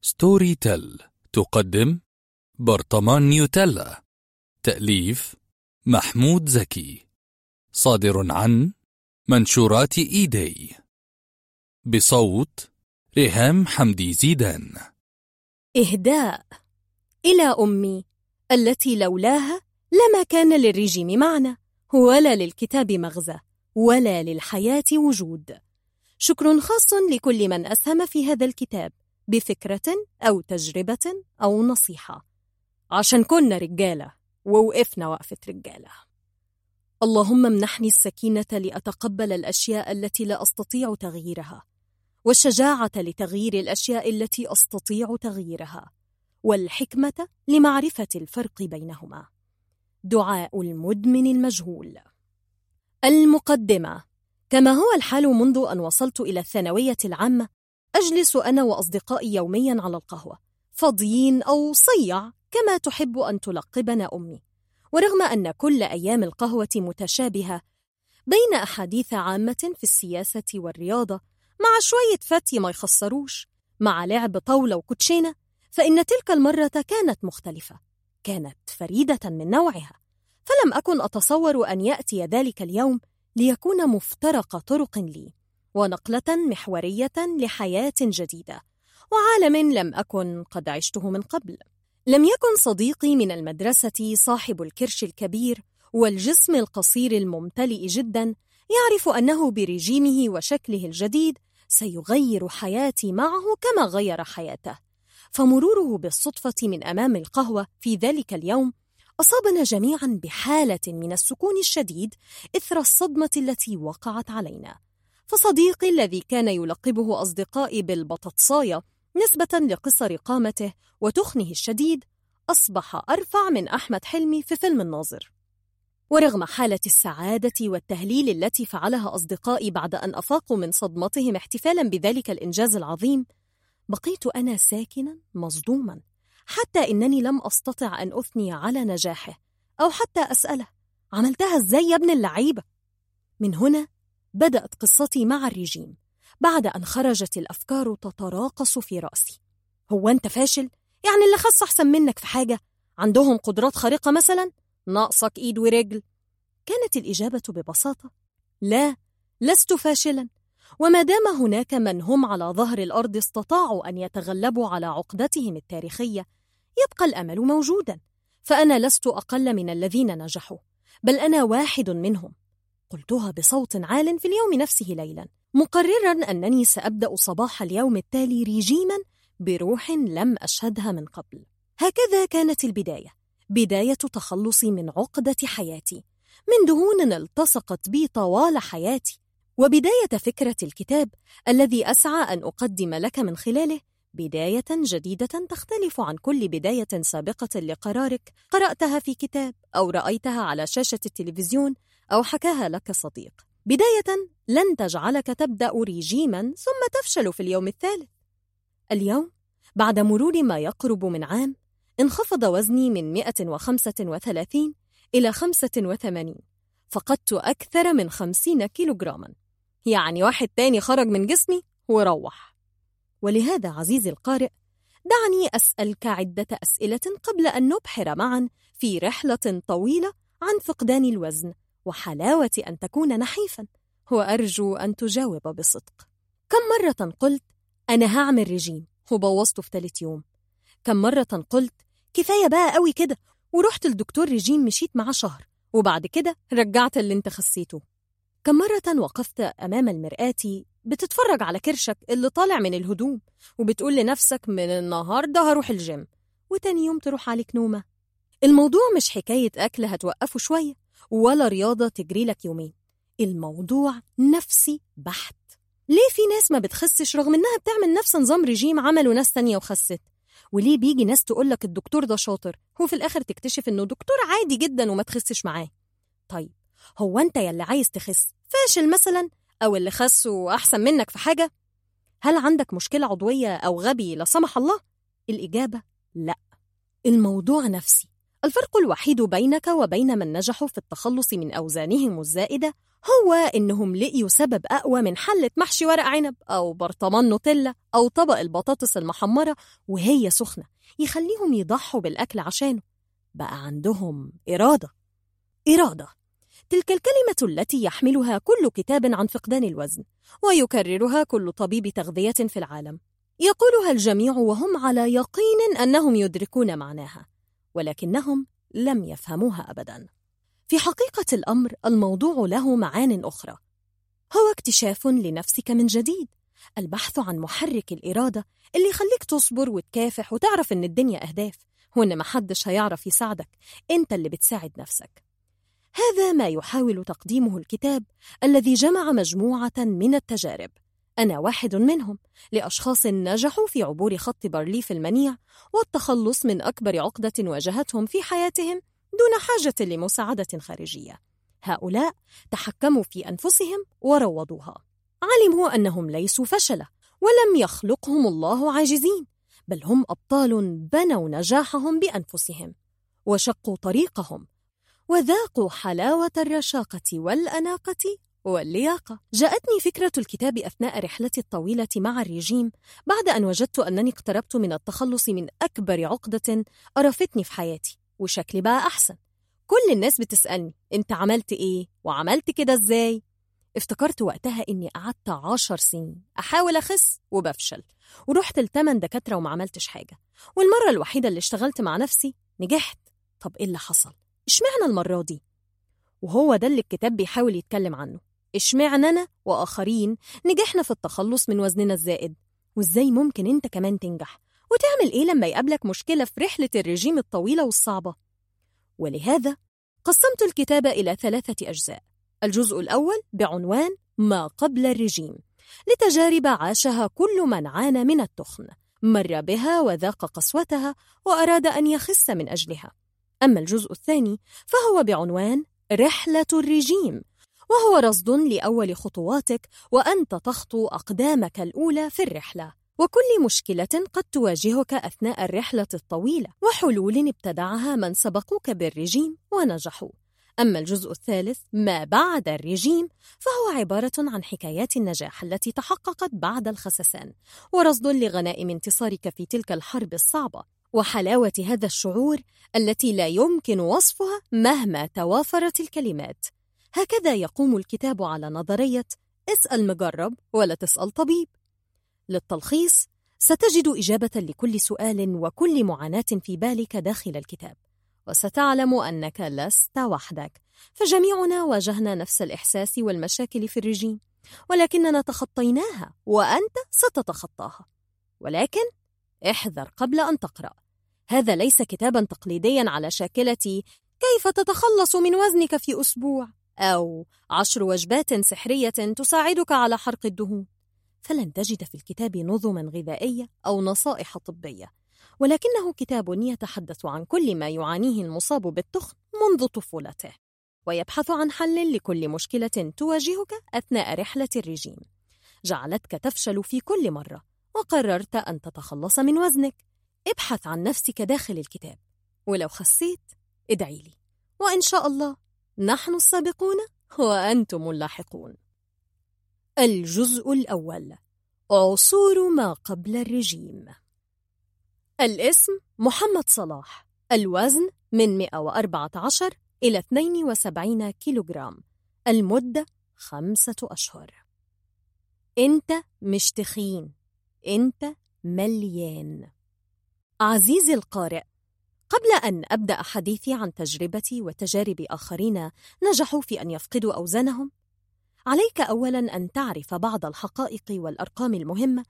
ستوري تل تقدم برطمان نيوتيلا تأليف محمود زكي صادر عن منشورات إيدي بصوت ريهام حمدي زيدان إهداء إلى أمي التي لولاها لما كان للرجيم معنى ولا للكتاب مغزى ولا للحياة وجود. شكر خاص لكل من أسهم في هذا الكتاب. بفكرة أو تجربة أو نصيحة. عشان كنا رجالة ووقفنا وقفة رجالة. اللهم امنحني السكينة لأتقبل الأشياء التي لا أستطيع تغييرها والشجاعة لتغيير الأشياء التي أستطيع تغييرها والحكمة لمعرفة الفرق بينهما. دعاء المدمن المجهول. المقدمة كما هو الحال منذ أن وصلت إلى الثانوية العامة أجلس أنا وأصدقائي يوميا على القهوة فضيين أو صيع كما تحب أن تلقبنا أمي. ورغم أن كل أيام القهوة متشابهة بين أحاديث عامة في السياسة والرياضة مع شوية فتي ما يخسروش مع لعب طاولة وكوتشينة فإن تلك المرة كانت مختلفة كانت فريدة من نوعها. فلم أكن أتصور أن يأتي ذلك اليوم ليكون مفترق طرق لي. ونقلة محورية لحياة جديدة وعالم لم أكن قد عشته من قبل. لم يكن صديقي من المدرسة صاحب الكرش الكبير والجسم القصير الممتلئ جدا يعرف أنه برجيمه وشكله الجديد سيغير حياتي معه كما غير حياته. فمروره بالصدفة من أمام القهوة في ذلك اليوم أصابنا جميعا بحالة من السكون الشديد إثر الصدمة التي وقعت علينا. فصديقي الذي كان يلقبه أصدقائي بالبطاطساية نسبة لقصر قامته وتخنه الشديد أصبح أرفع من أحمد حلمي في فيلم الناظر ورغم حالة السعادة والتهليل التي فعلها أصدقائي بعد أن أفاقوا من صدمتهم احتفالا بذلك الإنجاز العظيم بقيت أنا ساكنا مصدوما حتى إنني لم أستطع أن أثني على نجاحه أو حتى أسأله عملتها إزاي يا ابن اللعيبة؟ من هنا بدأت قصتي مع الرجيم بعد أن خرجت الأفكار تتراقص في رأسي هو أنت فاشل؟ يعني اللي خس أحسن منك في حاجة؟ عندهم قدرات خارقة مثلا؟ ناقصك إيد ورجل؟ كانت الإجابة ببساطة لا لست فاشلا وما دام هناك من هم على ظهر الأرض استطاعوا أن يتغلبوا على عقدتهم التاريخية يبقى الأمل موجودا فأنا لست أقل من الذين نجحوا بل أنا واحد منهم قلتها بصوت عال في اليوم نفسه ليلا مقررا أنني سأبدأ صباح اليوم التالي رجيما بروح لم أشهدها من قبل. هكذا كانت البداية بداية تخلصي من عقدة حياتي من دهون التصقت بي طوال حياتي. وبداية فكرة الكتاب الذي أسعى أن أقدم لك من خلاله بداية جديدة تختلف عن كل بداية سابقة لقرارك. قرأتها في كتاب أو رأيتها على شاشة التلفزيون أو حكاها لك صديق. بداية لن تجعلك تبدأ ريجيما ثم تفشل في اليوم الثالث. اليوم بعد مرور ما يقرب من عام انخفض وزني من 135 إلى 85 فقدت أكثر من 50 كيلوغراما. يعني واحد تاني خرج من جسمي وروح. ولهذا عزيزي القارئ دعني أسألك عدة أسئلة قبل أن نبحر معا في رحلة طويلة عن فقدان الوزن. وحلاوة أن تكون نحيفا. وأرجو أن تجاوب بصدق. كم مرة قلت أنا هعمل رجيم؟ وبوظته في تالت يوم. كم مرة قلت كفاية بقى قوي كده؟ ورحت لدكتور رجيم مشيت معاه شهر وبعد كده رجعت اللي انت خسيته. كم مرة وقفت أمام المرآة بتتفرج على كرشك اللي طالع من الهدوم وبتقول لنفسك من النهاردة هروح الجيم وتاني يوم تروح عليك نومة. الموضوع مش حكاية أكل هتوقفه شوية. ولا رياضة تجري لك يومين. الموضوع نفسي بحت. ليه في ناس ما بتخسش رغم إنها بتعمل نفس نظام رجيم عمله ناس تانية وخست؟ وليه بيجي ناس تقولك الدكتور ده شاطر وفي الآخر تكتشف إنه دكتور عادي جدا وما تخسش معاه. طيب هو أنت ياللي عايز تخس فاشل مثلا أو اللي خس وأحسن منك في حاجة؟ هل عندك مشكلة عضوية أو غبي لا سمح الله؟ الإجابة لأ. الموضوع نفسي. الفرق الوحيد بينك وبين من نجحوا في التخلص من أوزانهم الزائدة هو إنهم لقيوا سبب أقوى من حلة محشي ورق عنب أو برطمان نوتيلا أو طبق البطاطس المحمرة وهي سخنة يخليهم يضحوا بالأكل عشانه. بقى عندهم إرادة. إرادة. تلك الكلمة التي يحملها كل كتاب عن فقدان الوزن ويكررها كل طبيب تغذية في العالم. يقولها الجميع وهم على يقين أنهم يدركون معناها. ولكنهم لم يفهموها أبدا. في حقيقة الأمر الموضوع له معان أخرى. هو اكتشاف لنفسك من جديد. البحث عن محرك الإرادة اللي يخليك تصبر وتكافح وتعرف إن الدنيا أهداف وإن محدش هيعرف يساعدك. أنت اللي بتساعد نفسك. هذا ما يحاول تقديمه الكتاب الذي جمع مجموعة من التجارب. أنا واحد منهم لأشخاص نجحوا في عبور خط بارليف المنيع والتخلص من أكبر عقدة واجهتهم في حياتهم دون حاجة لمساعدة خارجية. هؤلاء تحكموا في أنفسهم وروضوها. علموا أنهم ليسوا فشلة ولم يخلقهم الله عاجزين بل هم أبطال بنوا نجاحهم بأنفسهم وشقوا طريقهم وذاقوا حلاوة الرشاقة والأناقة واللياقة. جاءتني فكرة الكتاب أثناء رحلتي الطويلة مع الرجيم بعد أن وجدت أنني اقتربت من التخلص من أكبر عقدة أرفتني في حياتي وشكلي بقى أحسن. كل الناس بتسألني أنت عملت إيه؟ وعملت كده إزاي؟ افتكرت وقتها إني قعدت عشر سنين. أحاول أخس وبفشل ورحت لتمن دكاترة وما عملتش حاجة. والمرة الوحيدة اللي اشتغلت مع نفسي نجحت. طب إيه اللي حصل؟ إشمعنى المرة دي؟ وهو ده اللي الكتاب بيحاول يتكلم عنه. اشمعنانا وآخرين نجحنا في التخلص من وزننا الزائد؟ وإزاي ممكن أنت كمان تنجح؟ وتعمل إيه لما يقابلك مشكلة في رحلة الرجيم الطويلة والصعبة؟ ولهذا قسمت الكتاب إلى ثلاثة أجزاء. الجزء الأول بعنوان ما قبل الرجيم لتجارب عاشها كل من عانى من التخن مر بها وذاق قسوتها وأراد أن يخس من أجلها. أما الجزء الثاني فهو بعنوان رحلة الرجيم وهو رصد لأول خطواتك وأنت تخطو أقدامك الأولى في الرحلة. وكل مشكلة قد تواجهك أثناء الرحلة الطويلة وحلول ابتدعها من سبقوك بالرجيم ونجحوا. أما الجزء الثالث ما بعد الرجيم فهو عبارة عن حكايات النجاح التي تحققت بعد الخسسان ورصد لغنائم انتصارك في تلك الحرب الصعبة وحلاوة هذا الشعور التي لا يمكن وصفها مهما توافرت الكلمات. هكذا يقوم الكتاب على نظرية اسأل مجرب ولا تسأل طبيب. للتلخيص ستجد إجابة لكل سؤال وكل معاناة في بالك داخل الكتاب، وستعلم أنك لست وحدك، فجميعنا واجهنا نفس الإحساس والمشاكل في الرجيم، ولكننا تخطيناها وأنت ستتخطاها. ولكن احذر قبل أن تقرأ. هذا ليس كتابا تقليديا على شاكلة كيف تتخلص من وزنك في أسبوع أو عشر وجبات سحرية تساعدك على حرق الدهون. فلن تجد في الكتاب نظما غذائية أو نصائح طبية ولكنه كتاب يتحدث عن كل ما يعانيه المصاب بالتخن منذ طفولته ويبحث عن حل لكل مشكلة تواجهك أثناء رحلة الرجيم. جعلتك تفشل في كل مرة وقررت أن تتخلص من وزنك. ابحث عن نفسك داخل الكتاب ولو خسيت ادعي لي. وإن شاء الله نحن السابقون وأنتم اللاحقون. الجزء الأول. عصور ما قبل الرجيم. الاسم محمد صلاح. الوزن من 114 إلى 72 كيلوغرام. المدة خمسة أشهر. أنت مش تخين أنت مليان. عزيزي القارئ قبل أن أبدأ حديثي عن تجربتي وتجارب آخرين نجحوا في أن يفقدوا أوزانهم، عليك أولاً أن تعرف بعض الحقائق والأرقام المهمة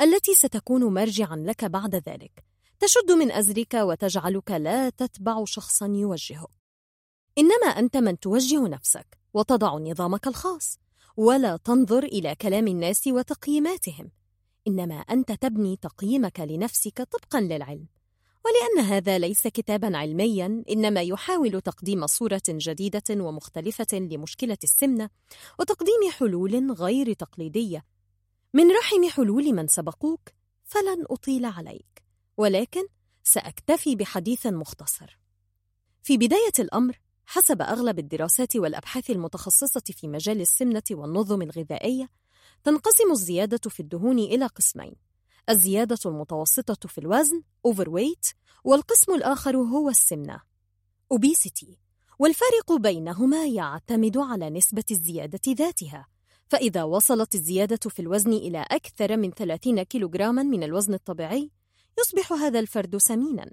التي ستكون مرجعاً لك بعد ذلك، تشد من أزرك وتجعلك لا تتبع شخصاً يوجهك. إنما أنت من توجه نفسك وتضع نظامك الخاص، ولا تنظر إلى كلام الناس وتقييماتهم، إنما أنت تبني تقييمك لنفسك طبقاً للعلم. ولأن هذا ليس كتابا علميا إنما يحاول تقديم صورة جديدة ومختلفة لمشكلة السمنة وتقديم حلول غير تقليدية. من رحم حلول من سبقوك فلن أطيل عليك ولكن سأكتفي بحديث مختصر. في بداية الأمر حسب أغلب الدراسات والأبحاث المتخصصة في مجال السمنة والنظم الغذائية تنقسم الزيادة في الدهون إلى قسمين. الزيادة المتوسطة في الوزن overweight والقسم الآخر هو السمنة. obesity والفارق بينهما يعتمد على نسبة الزيادة ذاتها. فإذا وصلت الزيادة في الوزن إلى أكثر من 30 كيلوغراما من الوزن الطبيعي يصبح هذا الفرد سمينا.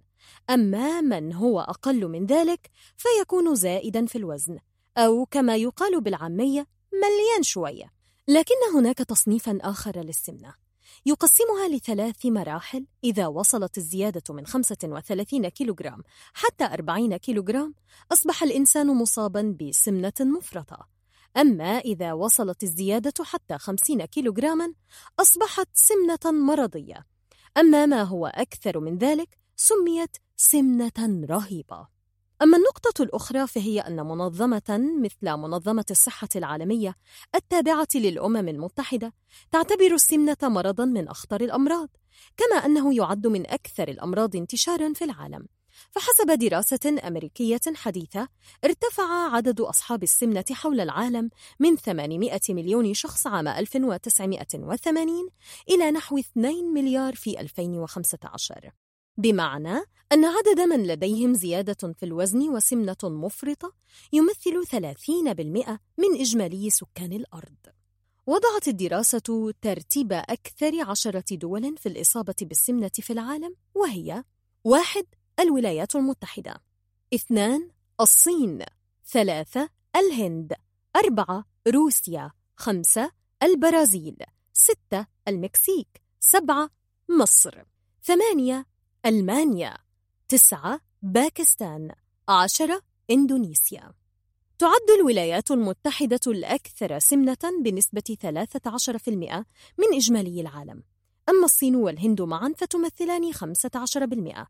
أما من هو أقل من ذلك فيكون زائدا في الوزن أو كما يقال بالعامية مليان شوية. لكن هناك تصنيفا آخر للسمنة. يقسمها لثلاث مراحل إذا وصلت الزيادة من 35 كيلوغرام حتى 40 كيلوغرام أصبح الإنسان مصابا بسمنة مفرطة. أما إذا وصلت الزيادة حتى 50 كيلوغراما أصبحت سمنة مرضية. أما ما هو أكثر من ذلك سميت سمنة رهيبة. أما النقطة الأخرى فهي أن منظمة مثل منظمة الصحة العالمية التابعة للأمم المتحدة تعتبر السمنة مرضًا من أخطر الأمراض، كما أنه يعد من أكثر الأمراض انتشارًا في العالم. فحسب دراسة أمريكية حديثة، ارتفع عدد أصحاب السمنة حول العالم من 800 مليون شخص عام 1980 إلى نحو 2 مليار في 2015. بمعنى أن عدد من لديهم زيادة في الوزن وسمنة مفرطة يمثل 30% من إجمالي سكان الأرض. وضعت الدراسة ترتيب أكثر عشرة دول في الإصابة بالسمنة في العالم وهي واحد الولايات المتحدة. اثنان الصين. ثلاثة الهند. أربعة روسيا. خمسة البرازيل. ستة المكسيك. سبعة مصر. ثمانية ألمانيا تسعة باكستان عشرة إندونيسيا. تعد الولايات المتحدة الأكثر سمنة بنسبة 13% من إجمالي العالم. أما الصين والهند معا فتمثلان 15%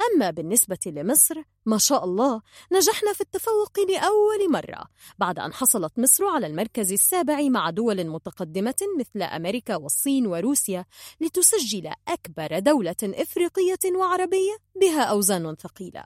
أما بالنسبة لمصر ما شاء الله نجحنا في التفوق لأول مرة بعد أن حصلت مصر على المركز السابع مع دول متقدمة مثل أمريكا والصين وروسيا لتسجل أكبر دولة إفريقية وعربية بها أوزان ثقيلة.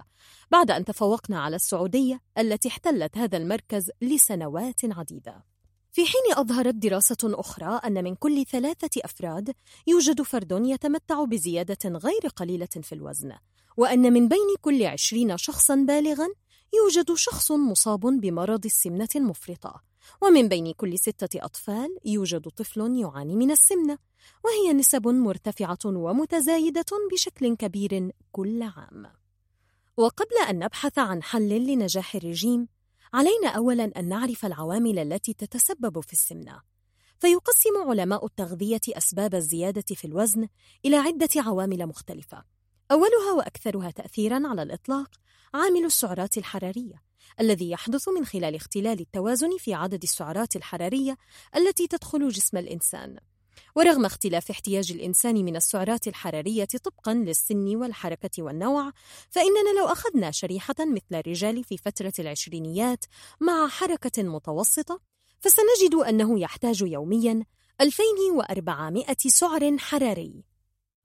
بعد أن تفوقنا على السعودية التي احتلت هذا المركز لسنوات عديدة. في حين أظهرت دراسة أخرى أن من كل ثلاثة أفراد يوجد فرد يتمتع بزيادة غير قليلة في الوزن، وأن من بين كل عشرين شخصا بالغا يوجد شخص مصاب بمرض السمنة المفرطة. ومن بين كل ستة أطفال يوجد طفل يعاني من السمنة. وهي نسب مرتفعة ومتزايدة بشكل كبير كل عام. وقبل أن نبحث عن حل لنجاح الرجيم علينا أولا أن نعرف العوامل التي تتسبب في السمنة. فيقسم علماء التغذية أسباب الزيادة في الوزن إلى عدة عوامل مختلفة. أولها وأكثرها تأثيرا على الإطلاق عامل السعرات الحرارية الذي يحدث من خلال اختلال التوازن في عدد السعرات الحرارية التي تدخل جسم الإنسان. ورغم اختلاف احتياج الإنسان من السعرات الحرارية طبقا للسن والحركة والنوع فإننا لو أخذنا شريحة مثل الرجال في فترة العشرينيات مع حركة متوسطة فسنجد أنه يحتاج يوميا 2400 سعر حراري.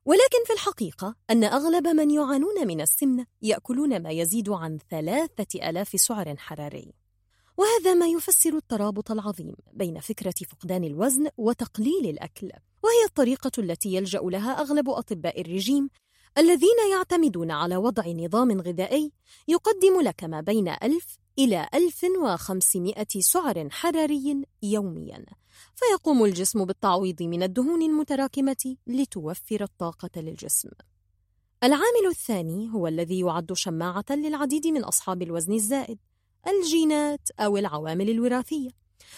ولكن في الحقيقة أن أغلب من يعانون من السمنة يأكلون ما يزيد عن ثلاثة ألاف سعر حراري. وهذا ما يفسر الترابط العظيم بين فكرة فقدان الوزن وتقليل الأكل وهي الطريقة التي يلجأ لها أغلب أطباء الرجيم الذين يعتمدون على وضع نظام غذائي يقدم لك ما بين 1000 إلى 1500 سعر حراري يومياً، فيقوم الجسم بالتعويض من الدهون المتراكمة لتوفر الطاقة للجسم. العامل الثاني هو الذي يعد شماعة للعديد من أصحاب الوزن الزائد، الجينات أو العوامل الوراثية.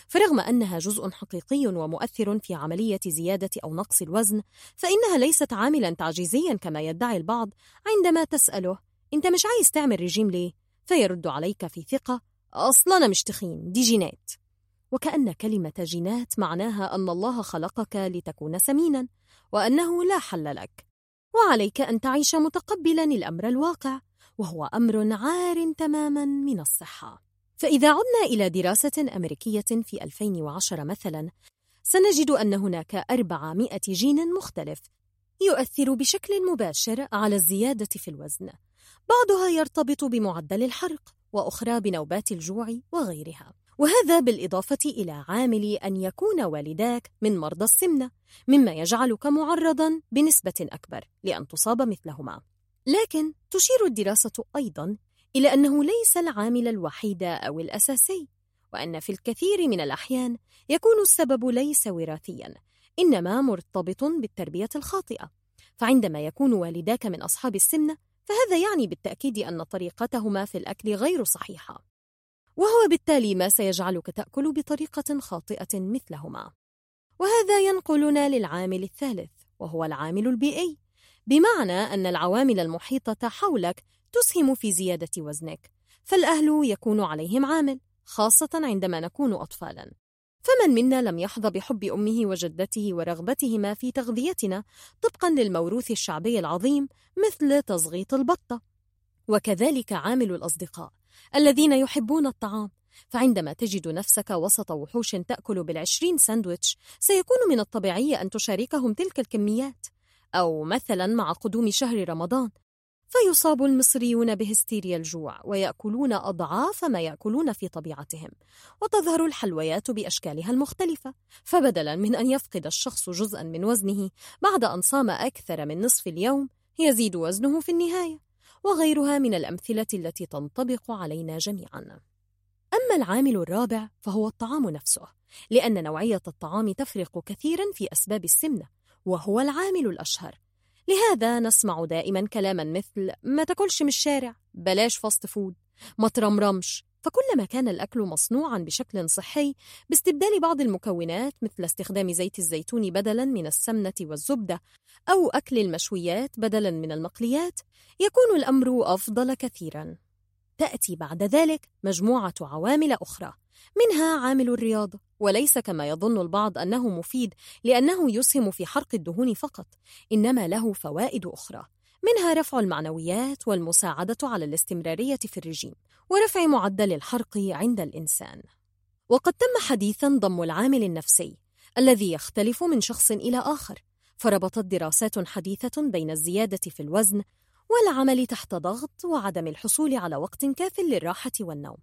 فرغم أنها جزء حقيقي ومؤثر في عملية زيادة أو نقص الوزن، فإنها ليست عاملاً تعجيزياً كما يدعي البعض عندما تسأله: أنت مش عايز تعمل رجيم ليه؟ فيرد عليك في ثقة. أصلا أنا مش تخين دي جينات. وكأن كلمة جينات معناها أن الله خلقك لتكون سمينا وأنه لا حل لك. وعليك أن تعيش متقبلا الأمر الواقع وهو أمر عار تماما من الصحة. فإذا عدنا إلى دراسة أمريكية في 2010 مثلا سنجد أن هناك 400 جين مختلف يؤثر بشكل مباشر على الزيادة في الوزن. بعضها يرتبط بمعدل الحرق وأخرى بنوبات الجوع وغيرها. وهذا بالإضافة إلى عامل أن يكون والداك من مرضى السمنة مما يجعلك معرضا بنسبة أكبر لأن تصاب مثلهما. لكن تشير الدراسة أيضا إلى أنه ليس العامل الوحيد أو الأساسي وأن في الكثير من الأحيان يكون السبب ليس وراثيا إنما مرتبط بالتربية الخاطئة. فعندما يكون والداك من أصحاب السمنة فهذا يعني بالتأكيد أن طريقتهما في الأكل غير صحيحة. وهو بالتالي ما سيجعلك تأكل بطريقة خاطئة مثلهما. وهذا ينقلنا للعامل الثالث وهو العامل البيئي. بمعنى أن العوامل المحيطة حولك تسهم في زيادة وزنك فالأهل يكون عليهم عامل خاصة عندما نكون أطفالا. فمن منا لم يحظى بحب أمه وجدته ورغبتهما في تغذيتنا طبقا للموروث الشعبي العظيم مثل تزغيط البطة. وكذلك عامل الأصدقاء الذين يحبون الطعام. فعندما تجد نفسك وسط وحوش تأكل بالعشرين ساندويتش سيكون من الطبيعي أن تشاركهم تلك الكميات. أو مثلا مع قدوم شهر رمضان فيصاب المصريون بهستيريا الجوع ويأكلون أضعاف ما يأكلون في طبيعتهم وتظهر الحلويات بأشكالها المختلفة فبدلا من أن يفقد الشخص جزءا من وزنه بعد أن صام أكثر من نصف اليوم يزيد وزنه في النهاية وغيرها من الأمثلة التي تنطبق علينا جميعا. أما العامل الرابع فهو الطعام نفسه لأن نوعية الطعام تفرق كثيرا في أسباب السمنة وهو العامل الأشهر لهذا نسمع دائما كلاما مثل ما تاكلش من الشارع بلاش fast food ما ترمرمش. فكلما كان الأكل مصنوعا بشكل صحي باستبدال بعض المكونات مثل استخدام زيت الزيتون بدلا من السمنة والزبدة أو أكل المشويات بدلا من المقليات يكون الأمر أفضل كثيرا. تأتي بعد ذلك مجموعة عوامل أخرى. منها عامل الرياضة وليس كما يظن البعض أنه مفيد لأنه يسهم في حرق الدهون فقط إنما له فوائد أخرى. منها رفع المعنويات والمساعدة على الاستمرارية في الرجيم ورفع معدل الحرق عند الإنسان. وقد تم حديثا ضم العامل النفسي الذي يختلف من شخص إلى آخر فربطت دراسات حديثة بين الزيادة في الوزن والعمل تحت ضغط وعدم الحصول على وقت كاف للراحة والنوم.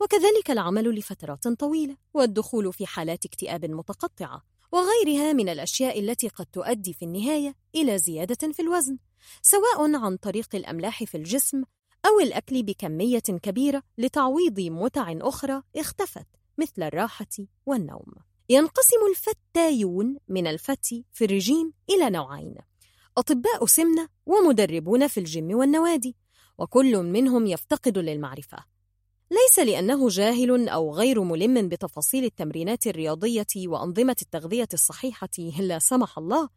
وكذلك العمل لفترات طويلة والدخول في حالات اكتئاب متقطعة وغيرها من الأشياء التي قد تؤدي في النهاية إلى زيادة في الوزن سواء عن طريق الأملاح في الجسم أو الأكل بكمية كبيرة لتعويض متع أخرى اختفت مثل الراحة والنوم. ينقسم الفتايون من الفتي في الرجيم إلى نوعين: أطباء سمنة ومدربون في الجيم والنوادي، وكل منهم يفتقد للمعرفة، ليس لأنه جاهل أو غير ملم بتفاصيل التمرينات الرياضية وأنظمة التغذية الصحيحة لا سمح الله،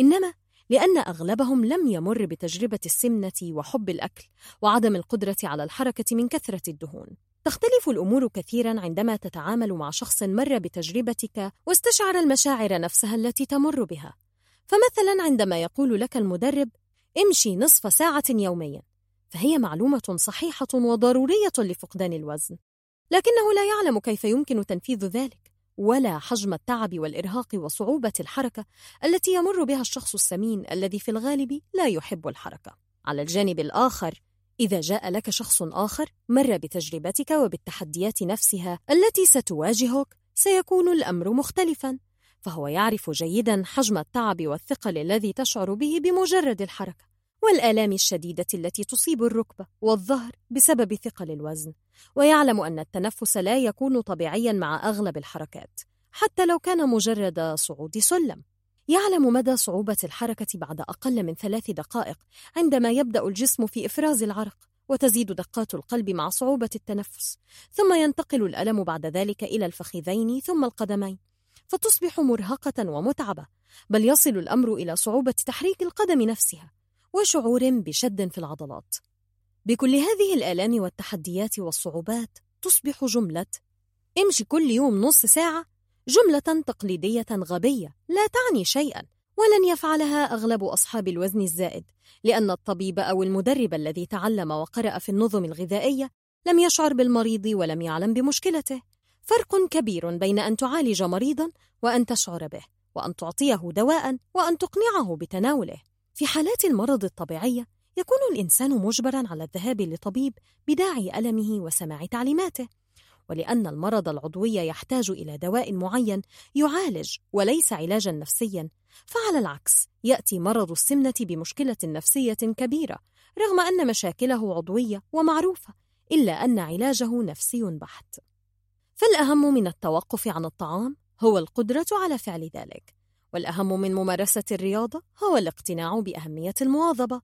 إنما لأن أغلبهم لم يمر بتجربة السمنة وحب الأكل وعدم القدرة على الحركة من كثرة الدهون. تختلف الأمور كثيرا عندما تتعامل مع شخص مر بتجربتك واستشعر المشاعر نفسها التي تمر بها. فمثلا عندما يقول لك المدرب امشي نصف ساعة يوميا فهي معلومة صحيحة وضرورية لفقدان الوزن، لكنه لا يعلم كيف يمكن تنفيذ ذلك، ولا حجم التعب والإرهاق وصعوبة الحركة التي يمر بها الشخص السمين الذي في الغالب لا يحب الحركة. على الجانب الآخر، إذا جاء لك شخص آخر مر بتجربتك وبالتحديات نفسها التي ستواجهك، سيكون الأمر مختلفاً، فهو يعرف جيداً حجم التعب والثقل الذي تشعر به بمجرد الحركة. والآلام الشديدة التي تصيب الركبة والظهر بسبب ثقل الوزن ويعلم أن التنفس لا يكون طبيعيا مع أغلب الحركات حتى لو كان مجرد صعود سلم. يعلم مدى صعوبة الحركة بعد أقل من ثلاث دقائق عندما يبدأ الجسم في إفراز العرق وتزيد دقات القلب مع صعوبة التنفس ثم ينتقل الألم بعد ذلك إلى الفخذين ثم القدمين. فتصبح مرهقة ومتعبة بل يصل الأمر إلى صعوبة تحريك القدم نفسها. وشعور بشد في العضلات. بكل هذه الآلام والتحديات والصعوبات تصبح جملة امشي كل يوم نص ساعة جملة تقليدية غبية لا تعني شيئا ولن يفعلها أغلب أصحاب الوزن الزائد لأن الطبيب أو المدرب الذي تعلم وقرأ في النظم الغذائية لم يشعر بالمريض ولم يعلم بمشكلته. فرق كبير بين أن تعالج مريضا وأن تشعر به وأن تعطيه دواء وأن تقنعه بتناوله. في حالات المرض الطبيعية يكون الإنسان مجبرا على الذهاب لطبيب بداعي ألمه وسماع تعليماته ولأن المرض العضوي يحتاج إلى دواء معين يعالج وليس علاجا نفسيا فعلى العكس يأتي مرض السمنة بمشكلة نفسية كبيرة رغم أن مشاكله عضوية ومعروفة إلا أن علاجه نفسي بحت. فالأهم من التوقف عن الطعام هو القدرة على فعل ذلك. والأهم من ممارسة الرياضة هو الاقتناع بأهمية المواظبة.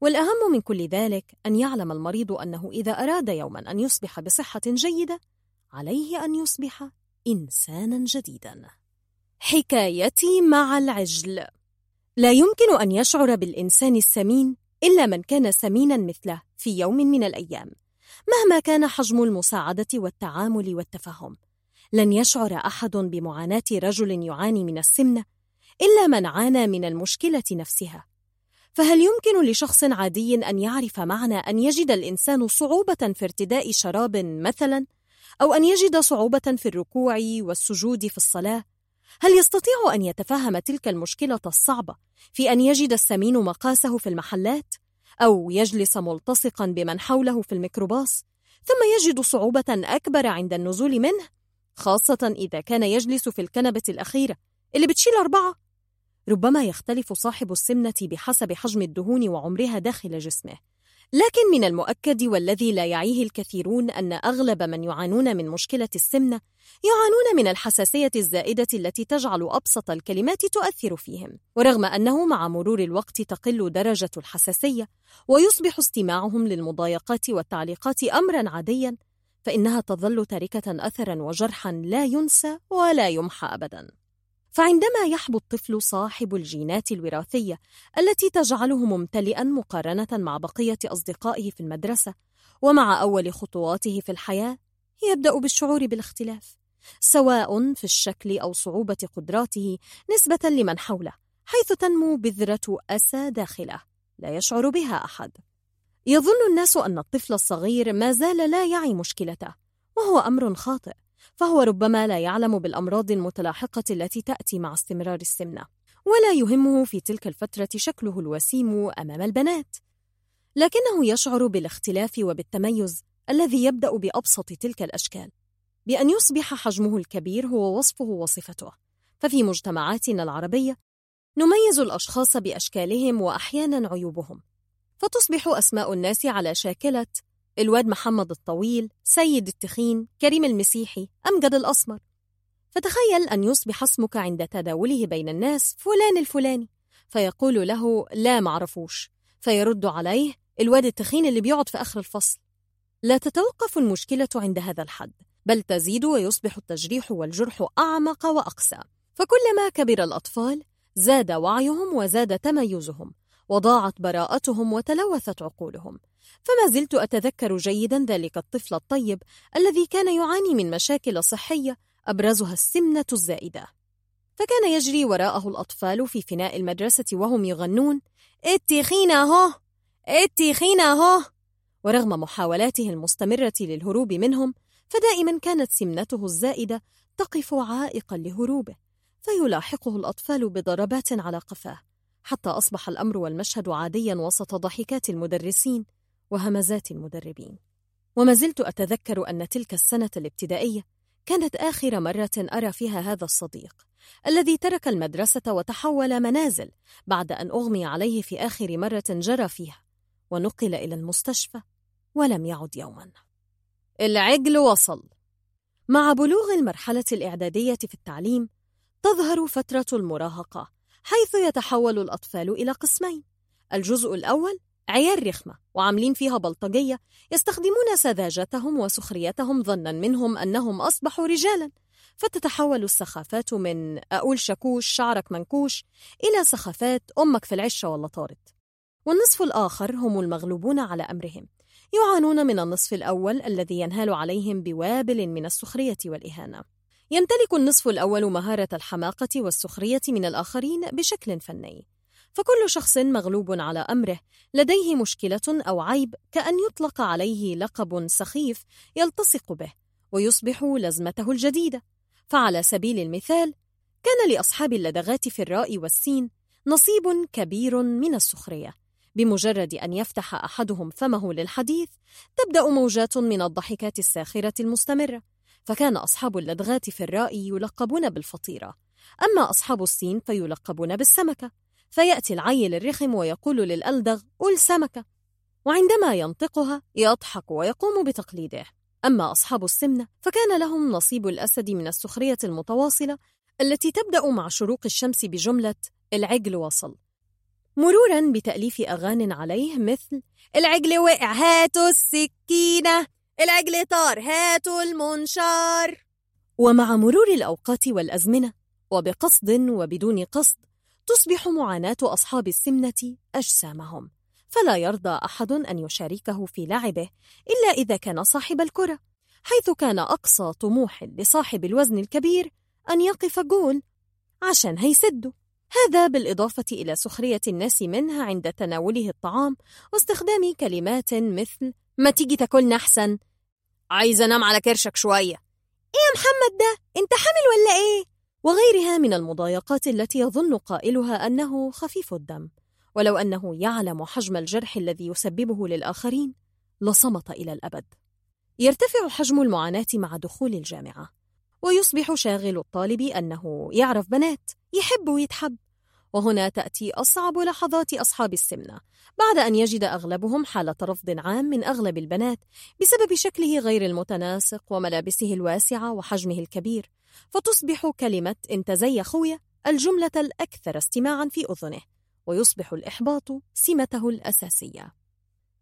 والأهم من كل ذلك أن يعلم المريض أنه إذا أراد يوما أن يصبح بصحة جيدة عليه أن يصبح إنسانا جديدا. حكايتي مع العجل. لا يمكن أن يشعر بالإنسان السمين إلا من كان سمينا مثله في يوم من الأيام مهما كان حجم المساعدة والتعامل والتفهم. لن يشعر أحد بمعاناة رجل يعاني من السمنة إلا من عانى من المشكلة نفسها فهل يمكن لشخص عادي أن يعرف معنى أن يجد الإنسان صعوبة في ارتداء شراب مثلا؟ أو أن يجد صعوبة في الركوع والسجود في الصلاة؟ هل يستطيع أن يتفهم تلك المشكلة الصعبة في أن يجد السمين مقاسه في المحلات؟ أو يجلس ملتصقا بمن حوله في الميكروباص؟ ثم يجد صعوبة أكبر عند النزول منه؟ خاصة إذا كان يجلس في الكنبة الأخيرة اللي بتشيل أربعة ربما يختلف صاحب السمنة بحسب حجم الدهون وعمرها داخل جسمه. لكن من المؤكد والذي لا يعيه الكثيرون أن أغلب من يعانون من مشكلة السمنة يعانون من الحساسية الزائدة التي تجعل أبسط الكلمات تؤثر فيهم. ورغم أنه مع مرور الوقت تقل درجة الحساسية ويصبح استماعهم للمضايقات والتعليقات أمرا عاديا فإنها تظل تاركة أثرا وجرحا لا ينسى ولا يمحى أبداً. فعندما يحبو الطفل صاحب الجينات الوراثية التي تجعله ممتلئا مقارنة مع بقية أصدقائه في المدرسة ومع أول خطواته في الحياة يبدأ بالشعور بالاختلاف سواء في الشكل أو صعوبة قدراته نسبة لمن حوله حيث تنمو بذرة أسى داخله لا يشعر بها أحد. يظن الناس أن الطفل الصغير ما زال لا يعي مشكلته وهو أمر خاطئ. فهو ربما لا يعلم بالأمراض المتلاحقة التي تأتي مع استمرار السمنة ولا يهمه في تلك الفترة شكله الوسيم أمام البنات. لكنه يشعر بالاختلاف وبالتميز الذي يبدأ بأبسط تلك الأشكال بأن يصبح حجمه الكبير هو وصفه وصفته. ففي مجتمعاتنا العربية نميز الأشخاص بأشكالهم وأحيانا عيوبهم فتصبح أسماء الناس على شاكلة الواد محمد الطويل سيد التخين كريم المسيحي أمجد الأسمر. فتخيل أن يصبح اسمك عند تداوله بين الناس فلان الفلاني. فيقول له لا معرفوش. فيرد عليه الواد التخين اللي بيقعد في آخر الفصل. لا تتوقف المشكلة عند هذا الحد بل تزيد ويصبح التجريح والجرح أعمق وأقسى. فكلما كبر الأطفال زاد وعيهم وزاد تميزهم وضاعت براءتهم وتلوثت عقولهم. فما زلت أتذكر جيدا ذلك الطفل الطيب الذي كان يعاني من مشاكل صحية أبرزها السمنة الزائدة. فكان يجري وراءه الأطفال في فناء المدرسة وهم يغنون اتخينا هو! اتخينا هو! ورغم محاولاته المستمرة للهروب منهم فدائما كانت سمنته الزائدة تقف عائقا لهروبه فيلاحقه الأطفال بضربات على قفاه حتى أصبح الأمر والمشهد عاديا وسط ضحكات المدرسين. وهمزات المدربين. وما زلت أتذكر أن تلك السنة الابتدائية كانت آخر مرة أرى فيها هذا الصديق الذي ترك المدرسة وتحول منازل بعد أن أغمي عليه في آخر مرة جرى فيها ونقل إلى المستشفى ولم يعد يوما. العجل وصل. مع بلوغ المرحلة الإعدادية في التعليم تظهر فترة المراهقة حيث يتحول الأطفال إلى قسمين. الجزء الأول عيال رخمة وعاملين فيها بلطجية يستخدمون سذاجتهم وسخريتهم ظنا منهم أنهم أصبحوا رجالا. فتتحول السخافات من أقول شاكوش شعرك منكوش إلى سخافات أمك في العشة ولا طارت. والنصف الآخر هم المغلوبون على أمرهم. يعانون من النصف الأول الذي ينهال عليهم بوابل من السخرية والإهانة. يمتلك النصف الأول مهارة الحماقة والسخرية من الآخرين بشكل فني. فكل شخص مغلوب على أمره. لديه مشكلة أو عيب كأن يطلق عليه لقب سخيف يلتصق به ويصبح لزمته الجديدة. فعلى سبيل المثال كان لأصحاب اللدغات في الراء والسين نصيب كبير من السخرية. بمجرد أن يفتح أحدهم فمه للحديث تبدأ موجات من الضحكات الساخرة المستمرة. فكان أصحاب اللدغات في الراء يلقبون بالفطيرة. أما أصحاب السين فيلقبون بالسمكة. فيأتي العيل الرخم ويقول للألدغ قل سمكة وعندما ينطقها يضحك ويقوم بتقليده. أما أصحاب السمنة فكان لهم نصيب الأسد من السخرية المتواصلة التي تبدأ مع شروق الشمس بجملة العجل وصل. مرورا بتأليف أغان عليه مثل العجل وقع هاتوا السكينة. العجل طار هاتوا المنشار. ومع مرور الأوقات والأزمنة وبقصد وبدون قصد تصبح معاناة أصحاب السمنة أجسامهم فلا يرضى أحد أن يشاركه في لعبه إلا إذا كان صاحب الكرة حيث كان أقصى طموح لصاحب الوزن الكبير أن يقف جول عشان هيسده هذا بالإضافة إلى سخرية الناس منها عند تناوله الطعام واستخدام كلمات مثل ما تيجي تاكلنا أحسن عايز أنام على كرشك شوية إيه يا محمد ده؟ أنت حامل ولا إيه؟ وغيرها من المضايقات التي يظن قائلها أنه خفيف الدم. ولو أنه يعلم حجم الجرح الذي يسببه للآخرين لصمت إلى الأبد. يرتفع حجم المعاناة مع دخول الجامعة. ويصبح شاغل الطالب أنه يعرف بنات يحب ويتحب. وهنا تأتي أصعب لحظات أصحاب السمنة. بعد أن يجد أغلبهم حالة رفض عام من أغلب البنات بسبب شكله غير المتناسق وملابسه الواسعة وحجمه الكبير. فتصبح كلمة انت زي خوية الجملة الأكثر استماعا في أذنه ويصبح الإحباط سمته الأساسية.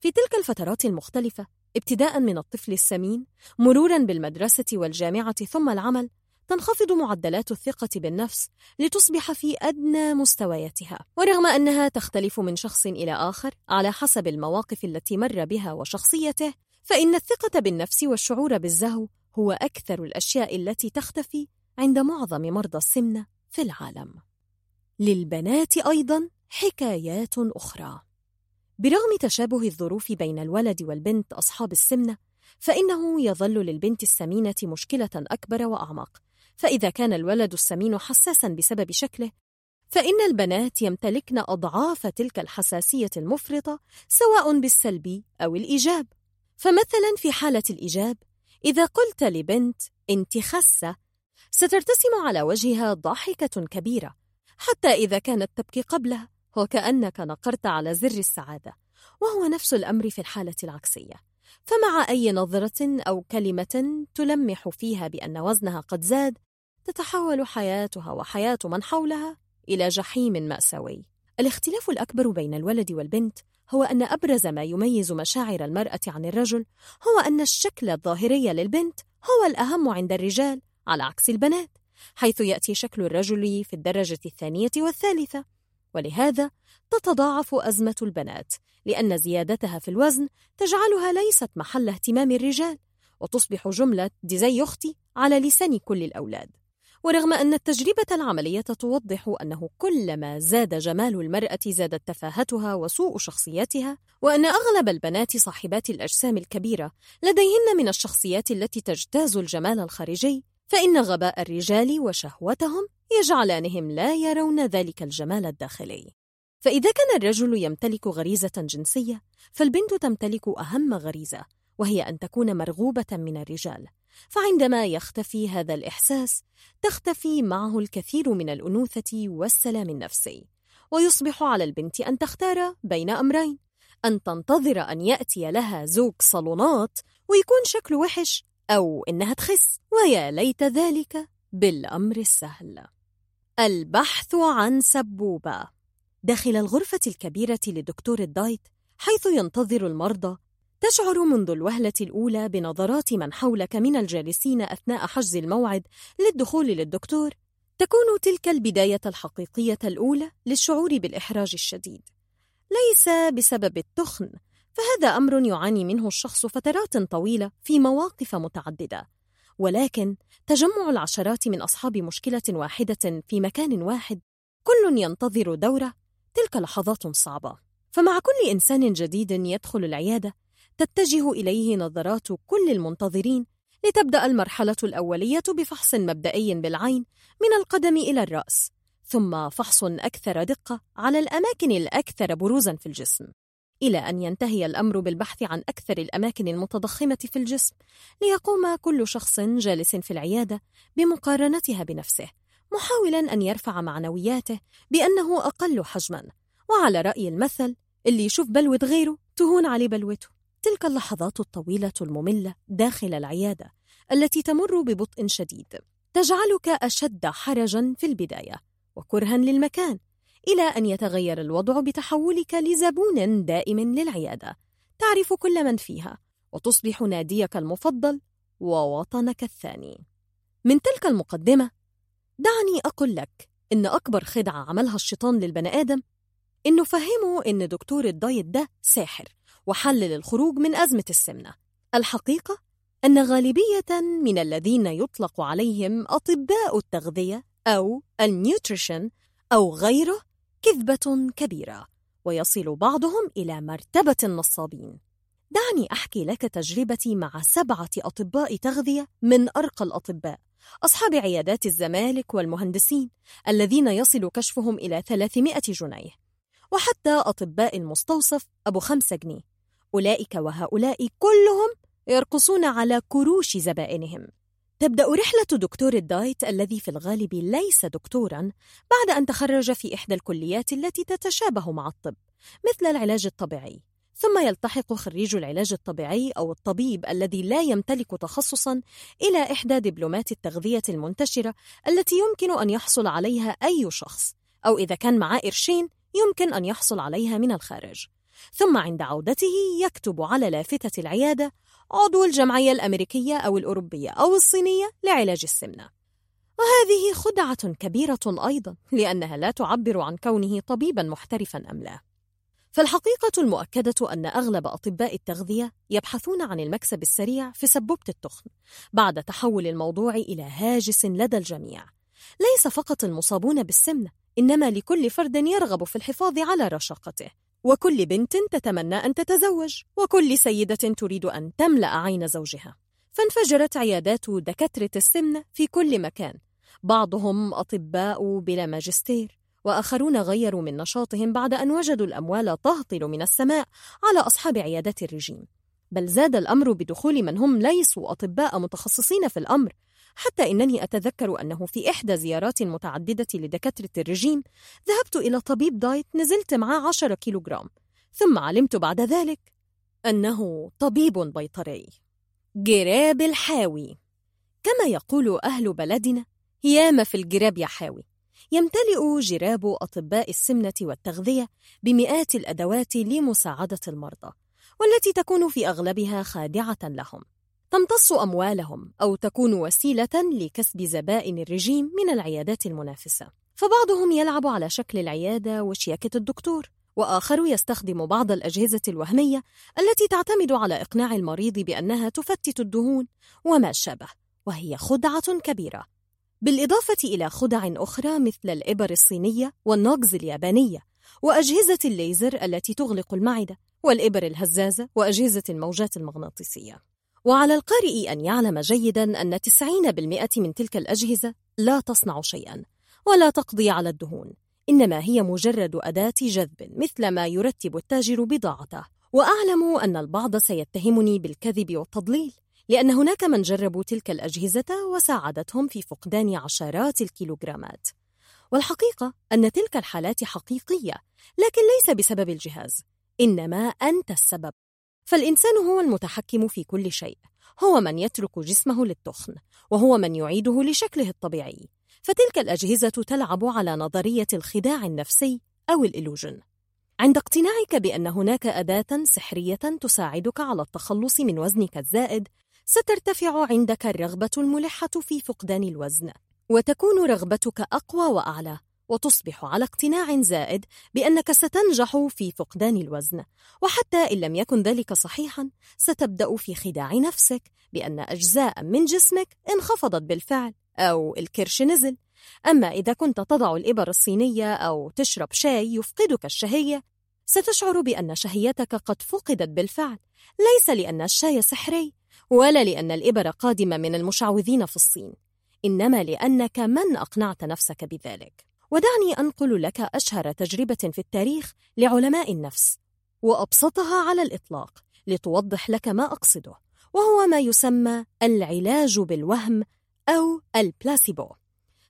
في تلك الفترات المختلفة ابتداء من الطفل السمين مرورا بالمدرسة والجامعة ثم العمل تنخفض معدلات الثقة بالنفس لتصبح في أدنى مستوياتها، ورغم أنها تختلف من شخص إلى آخر على حسب المواقف التي مر بها وشخصيته، فإن الثقة بالنفس والشعور بالزهو هو أكثر الأشياء التي تختفي عند معظم مرضى السمنة في العالم. للبنات أيضاً حكايات أخرى. برغم تشابه الظروف بين الولد والبنت أصحاب السمنة، فإنه يظل للبنت السمينة مشكلة أكبر وأعمق، فإذا كان الولد السمين حساسا بسبب شكله فإن البنات يمتلكن أضعاف تلك الحساسية المفرطة سواء بالسلب أو الإيجاب. فمثلا في حالة الإيجاب إذا قلت لبنت أنت خسة سترتسم على وجهها ضاحكة كبيرة حتى إذا كانت تبكي قبلها وكأنك نقرت على زر السعادة. وهو نفس الأمر في الحالة العكسية. فمع أي نظرة أو كلمة تلمح فيها بأن وزنها قد زاد تتحول حياتها وحياة من حولها إلى جحيم مأساوي الاختلاف الأكبر بين الولد والبنت هو أن أبرز ما يميز مشاعر المرأة عن الرجل هو أن الشكل الظاهري للبنت هو الأهم عند الرجال على عكس البنات حيث يأتي شكل الرجل في الدرجة الثانية والثالثة ولهذا تتضاعف أزمة البنات لأن زيادتها في الوزن تجعلها ليست محل اهتمام الرجال وتصبح جملة دي زي أختي على لسان كل الأولاد. ورغم أن التجربة العملية توضح أنه كلما زاد جمال المرأة زادت تفاهتها وسوء شخصيتها، وأن أغلب البنات صاحبات الأجسام الكبيرة لديهن من الشخصيات التي تجتاز الجمال الخارجي، فإن غباء الرجال وشهوتهم يجعلانهم لا يرون ذلك الجمال الداخلي. فإذا كان الرجل يمتلك غريزة جنسية، فالبنت تمتلك أهم غريزة، وهي أن تكون مرغوبة من الرجال، فعندما يختفي هذا الإحساس تختفي معه الكثير من الأنوثة والسلام النفسي ويصبح على البنت أن تختار بين أمرين أن تنتظر أن يأتي لها زوج صالونات ويكون شكله وحش أو إنها تخس ويا ليت ذلك بالأمر السهل. البحث عن سبوبة. داخل الغرفة الكبيرة لدكتور الدايت حيث ينتظر المرضى تشعر منذ الوهلة الأولى بنظرات من حولك من الجالسين أثناء حجز الموعد للدخول للدكتور. تكون تلك البداية الحقيقية الأولى للشعور بالإحراج الشديد. ليس بسبب التخن فهذا أمر يعاني منه الشخص فترات طويلة في مواقف متعددة. ولكن تجمع العشرات من أصحاب مشكلة واحدة في مكان واحد. كل ينتظر دورة تلك لحظات صعبة. فمع كل إنسان جديد يدخل العيادة تتجه إليه نظرات كل المنتظرين لتبدأ المرحلة الأولية بفحص مبدئي بالعين من القدم إلى الرأس ثم فحص أكثر دقة على الأماكن الأكثر بروزا في الجسم إلى أن ينتهي الأمر بالبحث عن أكثر الأماكن المتضخمة في الجسم ليقوم كل شخص جالس في العيادة بمقارنتها بنفسه محاولا أن يرفع معنوياته بأنه أقل حجما وعلى رأي المثل اللي يشوف بلوة غيره تهون عليه بلوته. تلك اللحظات الطويلة المملة داخل العيادة التي تمر ببطء شديد. تجعلك أشد حرجا في البداية وكرها للمكان إلى أن يتغير الوضع بتحولك لزبون دائم للعيادة. تعرف كل من فيها وتصبح ناديك المفضل ووطنك الثاني. من تلك المقدمة دعني أقول لك إن أكبر خدعة عملها الشيطان للبني آدم إنه فهمه إن دكتور الدايت ده ساحر. وحلل الخروج من أزمة السمنة. الحقيقة أن غالبية من الذين يطلق عليهم أطباء التغذية أو النيوتريشن أو غيره كذبة كبيرة ويصل بعضهم إلى مرتبة النصابين. دعني أحكي لك تجربتي مع سبعة أطباء تغذية من أرقى الأطباء أصحاب عيادات الزمالك والمهندسين الذين يصل كشفهم إلى 300 جنيه وحتى أطباء المستوصف أبو 5 جنيه. أولئك وهؤلاء كلهم يرقصون على كروش زبائنهم. تبدأ رحلة دكتور الدايت الذي في الغالب ليس دكتورا بعد أن تخرج في إحدى الكليات التي تتشابه مع الطب مثل العلاج الطبيعي. ثم يلتحق خريج العلاج الطبيعي أو الطبيب الذي لا يمتلك تخصصا إلى إحدى دبلومات التغذية المنتشرة التي يمكن أن يحصل عليها أي شخص أو إذا كان معاه قرشين يمكن أن يحصل عليها من الخارج. ثم عند عودته يكتب على لافتة العيادة عضو الجمعية الأمريكية أو الأوروبية أو الصينية لعلاج السمنة. وهذه خدعة كبيرة أيضا لأنها لا تعبر عن كونه طبيبا محترفا أم لا. فالحقيقة المؤكدة أن أغلب أطباء التغذية يبحثون عن المكسب السريع في سبوبة التخن بعد تحول الموضوع إلى هاجس لدى الجميع. ليس فقط المصابون بالسمنة إنما لكل فرد يرغب في الحفاظ على رشاقته. وكل بنت تتمنى أن تتزوج وكل سيدة تريد أن تملأ عين زوجها. فانفجرت عيادات دكاترة السمنة في كل مكان. بعضهم أطباء بلا ماجستير وآخرون غيروا من نشاطهم بعد أن وجدوا الأموال تهطل من السماء على أصحاب عيادات الرجيم. بل زاد الأمر بدخول من هم ليسوا أطباء متخصصين في الأمر حتى إنني أتذكر أنه في إحدى زيارات متعددة لدكاترة الرجيم ذهبت إلى طبيب دايت نزلت معه عشر كيلوغرام ثم علمت بعد ذلك أنه طبيب بيطري. جراب الحاوي. كما يقول أهل بلدنا ياما في الجراب يا حاوي. يمتلئ جراب أطباء السمنة والتغذية بمئات الأدوات لمساعدة المرضى والتي تكون في أغلبها خادعة لهم. تمتص أموالهم أو تكون وسيلة لكسب زبائن الرجيم من العيادات المنافسة. فبعضهم يلعب على شكل العيادة وشياكة الدكتور وآخر يستخدم بعض الأجهزة الوهمية التي تعتمد على إقناع المريض بأنها تفتت الدهون وما شابه وهي خدعة كبيرة. بالإضافة إلى خدع أخرى مثل الإبر الصينية والنوكز اليابانية وأجهزة الليزر التي تغلق المعدة والإبر الهزازة وأجهزة الموجات المغناطيسية. وعلى القارئ أن يعلم جيدا أن 90% من تلك الأجهزة لا تصنع شيئا ولا تقضي على الدهون إنما هي مجرد أداة جذب مثل ما يرتب التاجر بضاعته. وأعلم أن البعض سيتهمني بالكذب والتضليل لأن هناك من جربوا تلك الأجهزة وساعدتهم في فقدان عشرات الكيلوغرامات. والحقيقة أن تلك الحالات حقيقية لكن ليس بسبب الجهاز إنما أنت السبب. فالإنسان هو المتحكم في كل شيء. هو من يترك جسمه للتخن وهو من يعيده لشكله الطبيعي. فتلك الأجهزة تلعب على نظرية الخداع النفسي أو الإلوجن. عند اقتناعك بأن هناك أداة سحرية تساعدك على التخلص من وزنك الزائد سترتفع عندك الرغبة الملحة في فقدان الوزن وتكون رغبتك أقوى وأعلى. وتصبح على اقتناع زائد بأنك ستنجح في فقدان الوزن. وحتى إن لم يكن ذلك صحيحا ستبدأ في خداع نفسك بأن أجزاء من جسمك انخفضت بالفعل أو الكرش نزل. أما إذا كنت تضع الإبر الصينية أو تشرب شاي يفقدك الشهية ستشعر بأن شهيتك قد فقدت بالفعل. ليس لأن الشاي سحري ولا لأن الإبر قادمة من المشعوذين في الصين. إنما لأنك من أقنعت نفسك بذلك. ودعني أنقل لك أشهر تجربة في التاريخ لعلماء النفس وأبسطها على الإطلاق لتوضح لك ما أقصده وهو ما يسمى العلاج بالوهم أو البلاسيبو.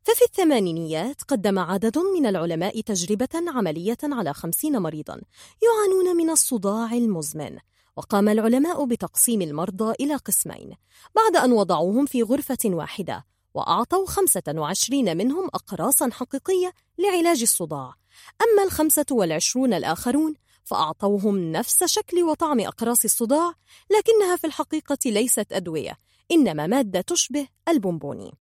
ففي الثمانينيات قدم عدد من العلماء تجربة عملية على خمسين مريضا يعانون من الصداع المزمن وقام العلماء بتقسيم المرضى إلى قسمين بعد أن وضعوهم في غرفة واحدة وأعطوا 25 منهم أقراصا حقيقية لعلاج الصداع. أما الخمسة والعشرون الآخرون فأعطوهم نفس شكل وطعم أقراص الصداع لكنها في الحقيقة ليست أدوية إنما مادة تشبه البونبوني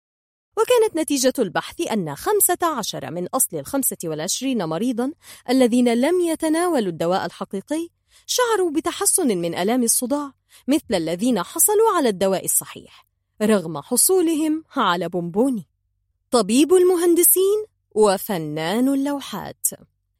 وكانت نتيجة البحث أن 15 من أصل الخمسة والعشرين مريضا الذين لم يتناولوا الدواء الحقيقي شعروا بتحسن من ألام الصداع مثل الذين حصلوا على الدواء الصحيح. رغم حصولهم على بونبوني طبيب المهندسين وفنان اللوحات.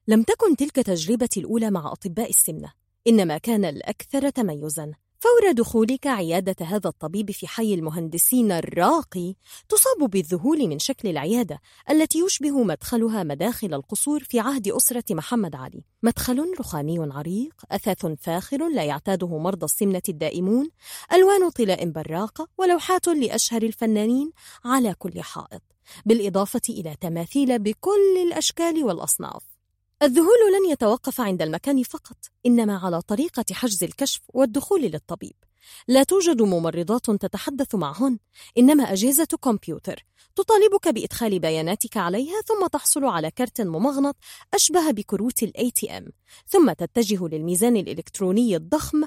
لم تكن تلك تجربتي الأولى مع أطباء السمنة إنما كان الأكثر تميزاً. فور دخولك عيادة هذا الطبيب في حي المهندسين الراقي تصاب بالذهول من شكل العيادة التي يشبه مدخلها مداخل القصور في عهد أسرة محمد علي. مدخل رخامي عريق أثاث فاخر لا يعتاده مرضى السمنة الدائمون ألوان طلاء براقة ولوحات لأشهر الفنانين على كل حائط. بالإضافة إلى تماثيل بكل الأشكال والأصناف. الذهول لن يتوقف عند المكان فقط إنما على طريقة حجز الكشف والدخول للطبيب. لا توجد ممرضات تتحدث معهن إنما أجهزة كمبيوتر تطالبك بإدخال بياناتك عليها ثم تحصل على كرت ممغنط أشبه بكروت ال ATM ثم تتجه للميزان الإلكتروني الضخم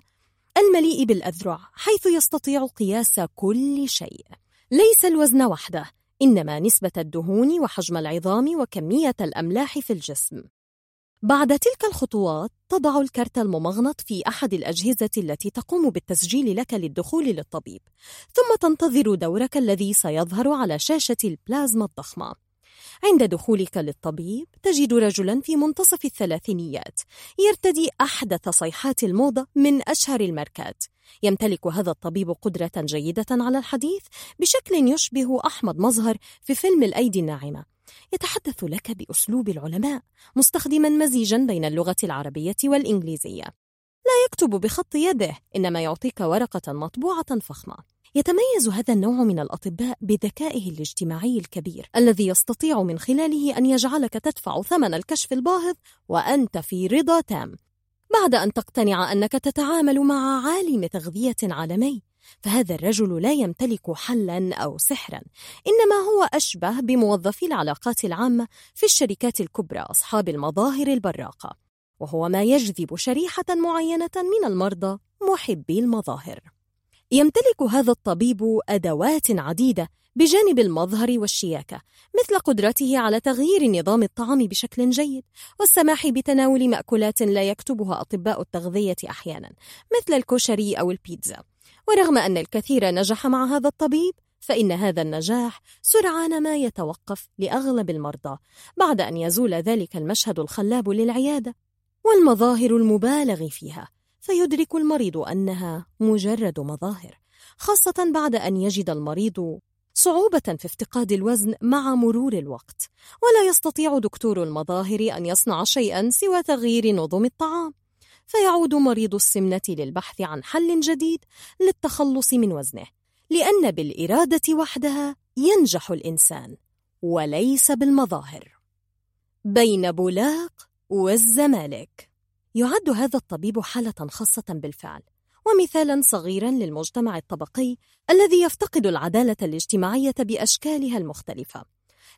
المليء بالأذرع حيث يستطيع قياس كل شيء. ليس الوزن وحده إنما نسبة الدهون وحجم العظام وكمية الأملاح في الجسم. بعد تلك الخطوات تضع الكرت الممغنط في أحد الأجهزة التي تقوم بالتسجيل لك للدخول للطبيب ثم تنتظر دورك الذي سيظهر على شاشة البلازما الضخمة. عند دخولك للطبيب تجد رجلا في منتصف الثلاثينيات يرتدي أحدث صيحات الموضة من أشهر الماركات. يمتلك هذا الطبيب قدرة جيدة على الحديث بشكل يشبه أحمد مظهر في فيلم الأيدي الناعمة. يتحدث لك بأسلوب العلماء مستخدما مزيجا بين اللغة العربية والإنجليزية. لا يكتب بخط يده إنما يعطيك ورقة مطبوعة فخمة. يتميز هذا النوع من الأطباء بذكائه الاجتماعي الكبير الذي يستطيع من خلاله أن يجعلك تدفع ثمن الكشف الباهظ وأنت في رضا تام. بعد أن تقتنع أنك تتعامل مع عالم تغذية عالمي فهذا الرجل لا يمتلك حلا أو سحرا إنما هو أشبه بموظفي العلاقات العامة في الشركات الكبرى أصحاب المظاهر البراقة وهو ما يجذب شريحة معينة من المرضى محبي المظاهر. يمتلك هذا الطبيب أدوات عديدة بجانب المظهر والشياكة مثل قدرته على تغيير نظام الطعام بشكل جيد والسماح بتناول مأكولات لا يكتبها أطباء التغذية أحيانا مثل الكشري أو البيتزا. ورغم أن الكثير نجح مع هذا الطبيب فإن هذا النجاح سرعان ما يتوقف لأغلب المرضى بعد أن يزول ذلك المشهد الخلاب للعيادة والمظاهر المبالغ فيها فيدرك المريض أنها مجرد مظاهر خاصة بعد أن يجد المريض صعوبة في افتقاد الوزن مع مرور الوقت. ولا يستطيع دكتور المظاهر أن يصنع شيئا سوى تغيير نظم الطعام. فيعود مريض السمنة للبحث عن حل جديد للتخلص من وزنه لأن بالإرادة وحدها ينجح الإنسان وليس بالمظاهر. بين بولاق والزمالك. يعد هذا الطبيب حالة خاصة بالفعل ومثالا صغيرا للمجتمع الطبقي الذي يفتقد العدالة الاجتماعية بأشكالها المختلفة.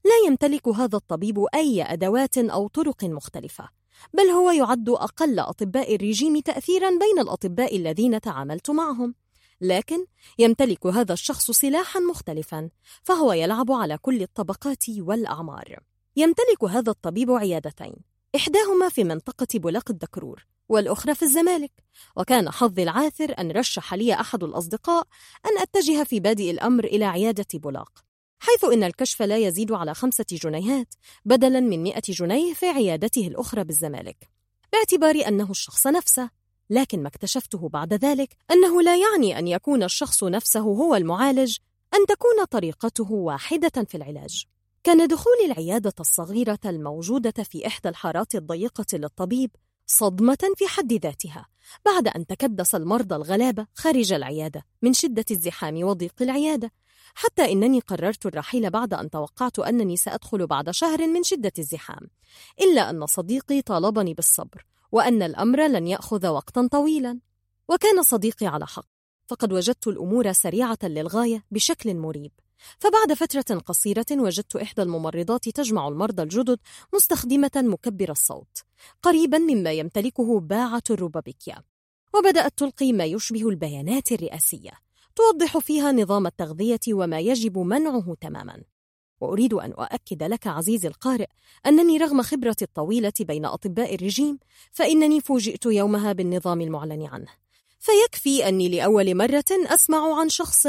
لا يمتلك هذا الطبيب أي أدوات أو طرق مختلفة بل هو يعد أقل أطباء الرجيم تأثيرا بين الأطباء الذين تعاملت معهم. لكن يمتلك هذا الشخص سلاحا مختلفا فهو يلعب على كل الطبقات والأعمار. يمتلك هذا الطبيب عيادتين إحداهما في منطقة بولاق الدكرور والأخرى في الزمالك. وكان حظي العاثر أن رشح لي أحد الأصدقاء أن أتجه في بادئ الأمر إلى عيادة بولاق حيث إن الكشف لا يزيد على خمسة جنيهات بدلاً من مئة جنيه في عيادته الأخرى بالزمالك باعتبار أنه الشخص نفسه. لكن ما اكتشفته بعد ذلك أنه لا يعني أن يكون الشخص نفسه هو المعالج أن تكون طريقته واحدة في العلاج. كان دخول العيادة الصغيرة الموجودة في إحدى الحارات الضيقة للطبيب صدمة في حد ذاتها بعد أن تكدس المرضى الغلابة خارج العيادة من شدة الزحام وضيق العيادة. حتى إنني قررت الرحيل بعد أن توقعت أنني سأدخل بعد شهر من شدة الزحام إلا أن صديقي طالبني بالصبر وأن الأمر لن يأخذ وقتا طويلا. وكان صديقي على حق فقد وجدت الأمور سريعة للغاية بشكل مريب. فبعد فترة قصيرة وجدت إحدى الممرضات تجمع المرضى الجدد مستخدمة مكبر الصوت قريبا مما يمتلكه باعة الروبابيكيا. وبدأت تلقي ما يشبه البيانات الرئاسية. توضح فيها نظام التغذية وما يجب منعه تماما. وأريد أن أؤكد لك عزيزي القارئ أنني رغم خبرتي الطويلة بين أطباء الرجيم فإنني فوجئت يومها بالنظام المعلن عنه. فيكفي أني لأول مرة أسمع عن شخص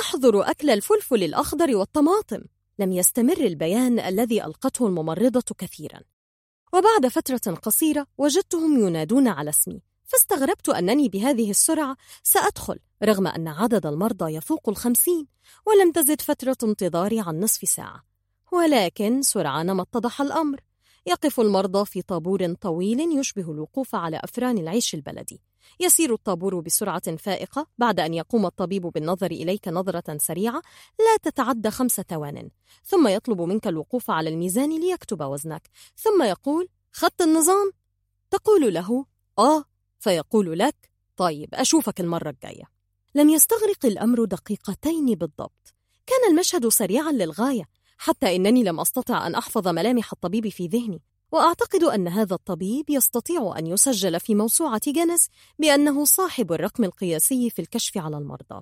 يحظر أكل الفلفل الأخضر والطماطم. لم يستمر البيان الذي ألقته الممرضة كثيرا. وبعد فترة قصيرة وجدتهم ينادون على اسمي. فاستغربت أنني بهذه السرعة سأدخل رغم أن عدد المرضى يفوق الخمسين ولم تزد فترة انتظاري عن نصف ساعة. ولكن سرعان ما اتضح الأمر. يقف المرضى في طابور طويل يشبه الوقوف على أفران العيش البلدي. يسير الطابور بسرعة فائقة بعد أن يقوم الطبيب بالنظر إليك نظرة سريعة لا تتعدى خمس ثوان. ثم يطلب منك الوقوف على الميزان ليكتب وزنك. ثم يقول خط النظام؟ تقول له آه فيقول لك طيب أشوفك المرة الجاية. لم يستغرق الأمر دقيقتين بالضبط. كان المشهد سريعا للغاية حتى إنني لم أستطع أن أحفظ ملامح الطبيب في ذهني. وأعتقد أن هذا الطبيب يستطيع أن يسجل في موسوعة جنس بأنه صاحب الرقم القياسي في الكشف على المرضى.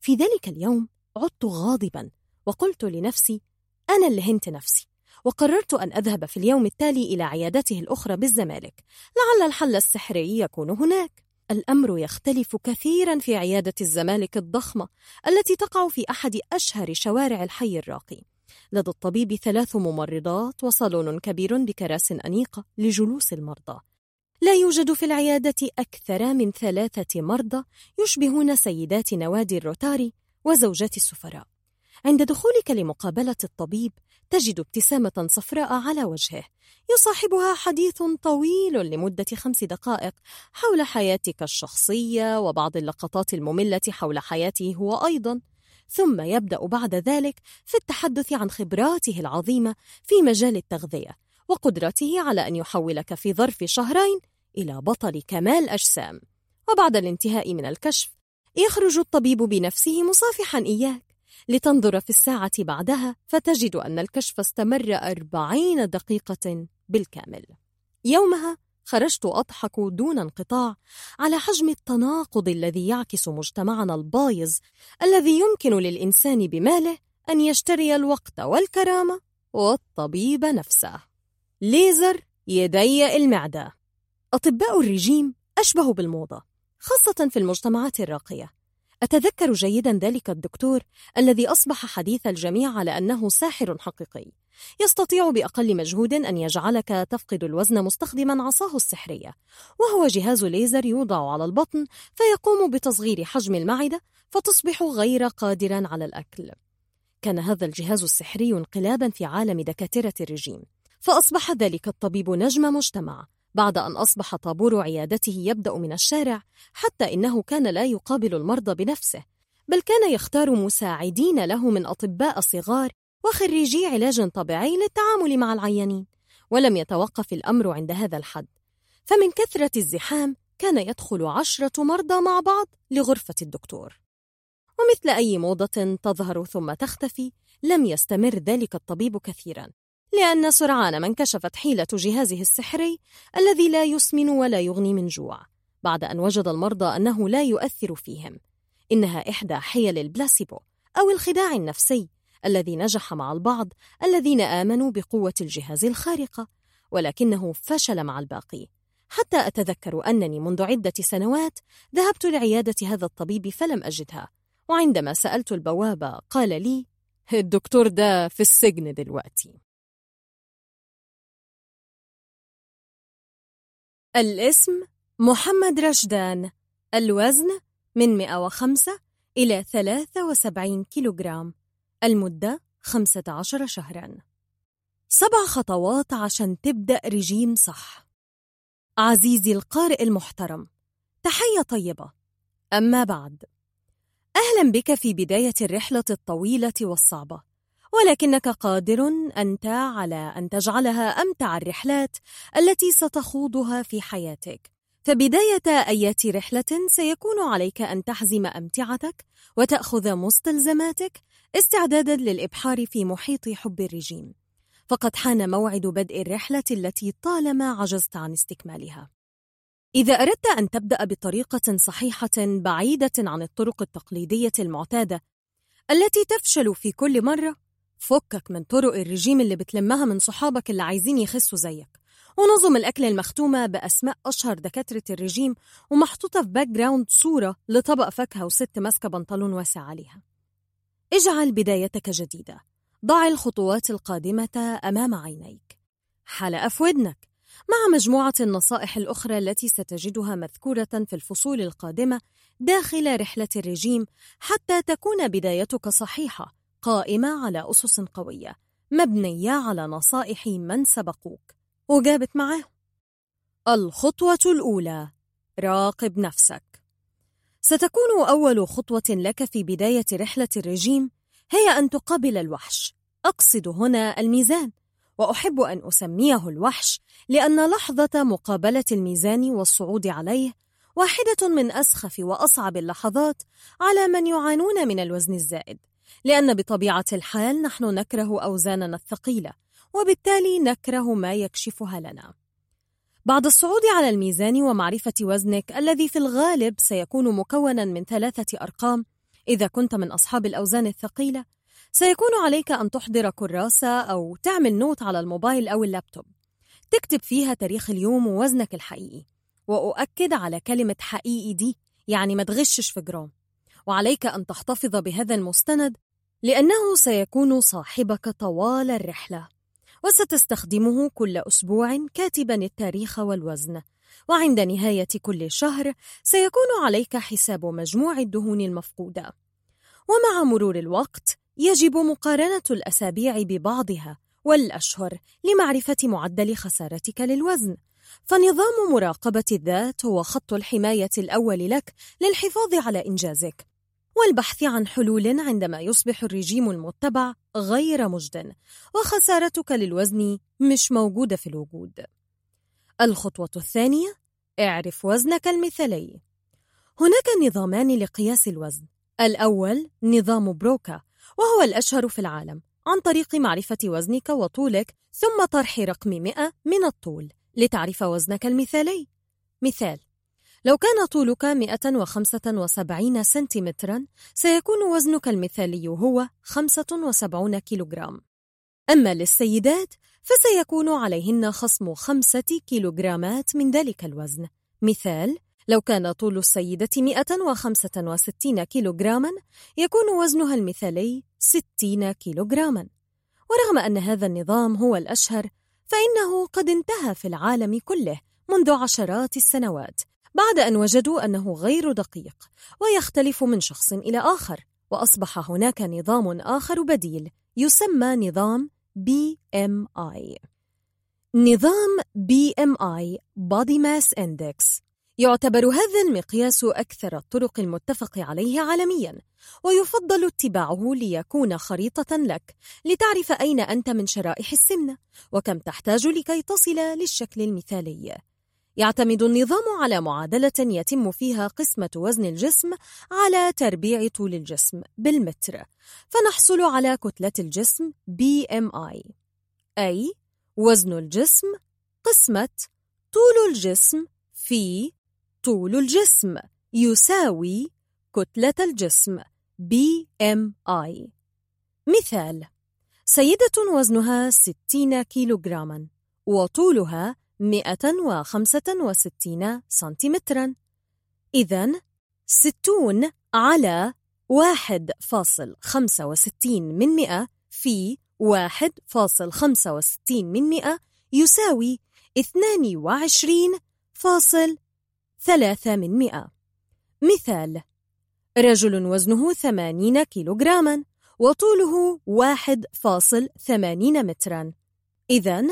في ذلك اليوم عدت غاضبا وقلت لنفسي أنا اللي هنت نفسي. وقررت أن أذهب في اليوم التالي إلى عيادته الأخرى بالزمالك لعل الحل السحري يكون هناك. الأمر يختلف كثيرا في عيادة الزمالك الضخمة التي تقع في أحد أشهر شوارع الحي الراقي. لدى الطبيب ثلاث ممرضات وصالون كبير بكراس أنيقة لجلوس المرضى. لا يوجد في العيادة أكثر من ثلاثة مرضى يشبهون سيدات نوادي الروتاري وزوجات السفراء. عند دخولك لمقابلة الطبيب تجد ابتسامة صفراء على وجهه. يصاحبها حديث طويل لمدة خمس دقائق حول حياتك الشخصية وبعض اللقطات المملة حول حياته هو أيضاً. ثم يبدأ بعد ذلك في التحدث عن خبراته العظيمة في مجال التغذية وقدرته على أن يحولك في ظرف شهرين إلى بطل كمال أجسام. وبعد الانتهاء من الكشف يخرج الطبيب بنفسه مصافحا إياك. لتنظر في الساعة بعدها فتجد أن الكشف استمر أربعين دقيقة بالكامل. يومها خرجت أضحك دون انقطاع على حجم التناقض الذي يعكس مجتمعنا البايظ الذي يمكن للإنسان بماله أن يشتري الوقت والكرامة والطبيب نفسه. ليزر يدي المعدة. أطباء الرجيم أشبه بالموضة خاصة في المجتمعات الراقية. أتذكر جيدا ذلك الدكتور الذي أصبح حديث الجميع على أنه ساحر حقيقي. يستطيع بأقل مجهود أن يجعلك تفقد الوزن مستخدما عصاه السحرية وهو جهاز ليزر يوضع على البطن فيقوم بتصغير حجم المعدة فتصبح غير قادرا على الأكل. كان هذا الجهاز السحري انقلابا في عالم دكاترة الرجيم فأصبح ذلك الطبيب نجم مجتمع. بعد أن أصبح طابور عيادته يبدأ من الشارع حتى إنه كان لا يقابل المرضى بنفسه بل كان يختار مساعدين له من أطباء صغار وخريجي علاج طبيعي للتعامل مع العيانين ولم يتوقف الأمر عند هذا الحد. فمن كثرة الزحام كان يدخل عشرة مرضى مع بعض لغرفة الدكتور. ومثل أي موضة تظهر ثم تختفي لم يستمر ذلك الطبيب كثيرا. لأن سرعان ما انكشفت حيلة جهازه السحري الذي لا يسمن ولا يغني من جوع بعد أن وجد المرضى أنه لا يؤثر فيهم. إنها إحدى حيل البلاسيبو أو الخداع النفسي الذي نجح مع البعض الذين آمنوا بقوة الجهاز الخارقة ولكنه فشل مع الباقي. حتى أتذكر أنني منذ عدة سنوات ذهبت لعيادة هذا الطبيب فلم أجدها وعندما سألت البوابة قال لي الدكتور ده في السجن دلوقتي. الاسم محمد رشدان. الوزن من 105 إلى 73 كيلوغرام. المدة 15 شهرا. سبع خطوات عشان تبدأ رجيم صح. عزيزي القارئ المحترم تحية طيبة. أما بعد أهلا بك في بداية الرحلة الطويلة والصعبة. ولكنك قادر أنت على أن تجعلها أمتع الرحلات التي ستخوضها في حياتك. فبداية اية رحلة سيكون عليك أن تحزم أمتعتك وتأخذ مستلزماتك استعدادا للإبحار في محيط حب الرجيم. فقد حان موعد بدء الرحلة التي طالما عجزت عن استكمالها. إذا أردت أن تبدأ بطريقة صحيحة بعيدة عن الطرق التقليدية المعتادة التي تفشل في كل مرة، فكك من طرق الرجيم اللي بتلمها من صحابك اللي عايزين يخسوا زيك. ونظم الأكل المختومة بأسماء أشهر دكاترة الرجيم ومحطوطة في background صورة لطبق فاكهة وست ماسكة بنطلون واسع عليها. اجعل بدايتك جديدة. ضع الخطوات القادمة أمام عينيك. حلقة في ودنك. مع مجموعة النصائح الأخرى التي ستجدها مذكورة في الفصول القادمة داخل رحلة الرجيم حتى تكون بدايتك صحيحة. قائمة على أسس قوية مبنية على نصائح من سبقوك. وجابت معاه الخطوة الأولى راقب نفسك. ستكون أول خطوة لك في بداية رحلة الرجيم هي أن تقابل الوحش. أقصد هنا الميزان وأحب أن أسميه الوحش لأن لحظة مقابلة الميزان والصعود عليه واحدة من أسخف وأصعب اللحظات على من يعانون من الوزن الزائد. لأن بطبيعة الحال نحن نكره أوزاننا الثقيلة وبالتالي نكره ما يكشفها لنا. بعد الصعود على الميزان ومعرفة وزنك الذي في الغالب سيكون مكونا من ثلاثة أرقام إذا كنت من أصحاب الأوزان الثقيلة، سيكون عليك أن تحضر كراسة أو تعمل note على الموبايل أو اللابتوب. تكتب فيها تاريخ اليوم ووزنك الحقيقي، وأؤكد على كلمة حقيقي دي يعني ما تغشش في جرام. وعليك أن تحتفظ بهذا المستند لأنه سيكون صاحبك طوال الرحلة وستستخدمه كل أسبوع كاتبا التاريخ والوزن وعند نهاية كل شهر سيكون عليك حساب مجموع الدهون المفقودة. ومع مرور الوقت يجب مقارنة الأسابيع ببعضها والأشهر لمعرفة معدل خسارتك للوزن. فنظام مراقبة الذات هو خط الحماية الأول لك للحفاظ على إنجازك والبحث عن حلول عندما يصبح الرجيم المتبع غير مجد وخسارتك للوزن مش موجودة في الوجود. الخطوة الثانية اعرف وزنك المثالي. هناك نظامان لقياس الوزن. الأول نظام بروكا وهو الأشهر في العالم عن طريق معرفة وزنك وطولك ثم طرح رقم 100 من الطول لتعرف وزنك المثالي. مثال لو كان طولك 175 سنتيمترا سيكون وزنك المثالي هو 75 كيلوغرام. أما للسيدات فسيكون عليهن خصم 5 كيلوغرامات من ذلك الوزن. مثال لو كان طول السيدة 165 كيلوغراما يكون وزنها المثالي 60 كيلوغراما. ورغم أن هذا النظام هو الأشهر فإنه قد انتهى في العالم كله منذ عشرات السنوات. بعد أن وجدوا أنه غير دقيق ويختلف من شخص إلى آخر وأصبح هناك نظام آخر بديل يسمى نظام BMI نظام BMI Body Mass Index. يعتبر هذا المقياس أكثر الطرق المتفق عليه عالمياً ويفضل اتباعه ليكون خريطة لك لتعرف أين أنت من شرائح السمنة وكم تحتاج لكي تصل للشكل المثالي. يعتمد النظام على معادلة يتم فيها قسمة وزن الجسم على تربيع طول الجسم بالمتر. فنحصل على كتلة الجسم BMI أي وزن الجسم قسمة طول الجسم في طول الجسم يساوي كتلة الجسم BMI مثال سيدة وزنها 60 كيلوغراما وطولها 165 سنتيمترا إذا 60 على 1.65 من مئة في 1.65 من مئة يساوي 22.3 من مئة. مثال رجل وزنه 80 كيلوغراما وطوله 1.80 مترا. إذا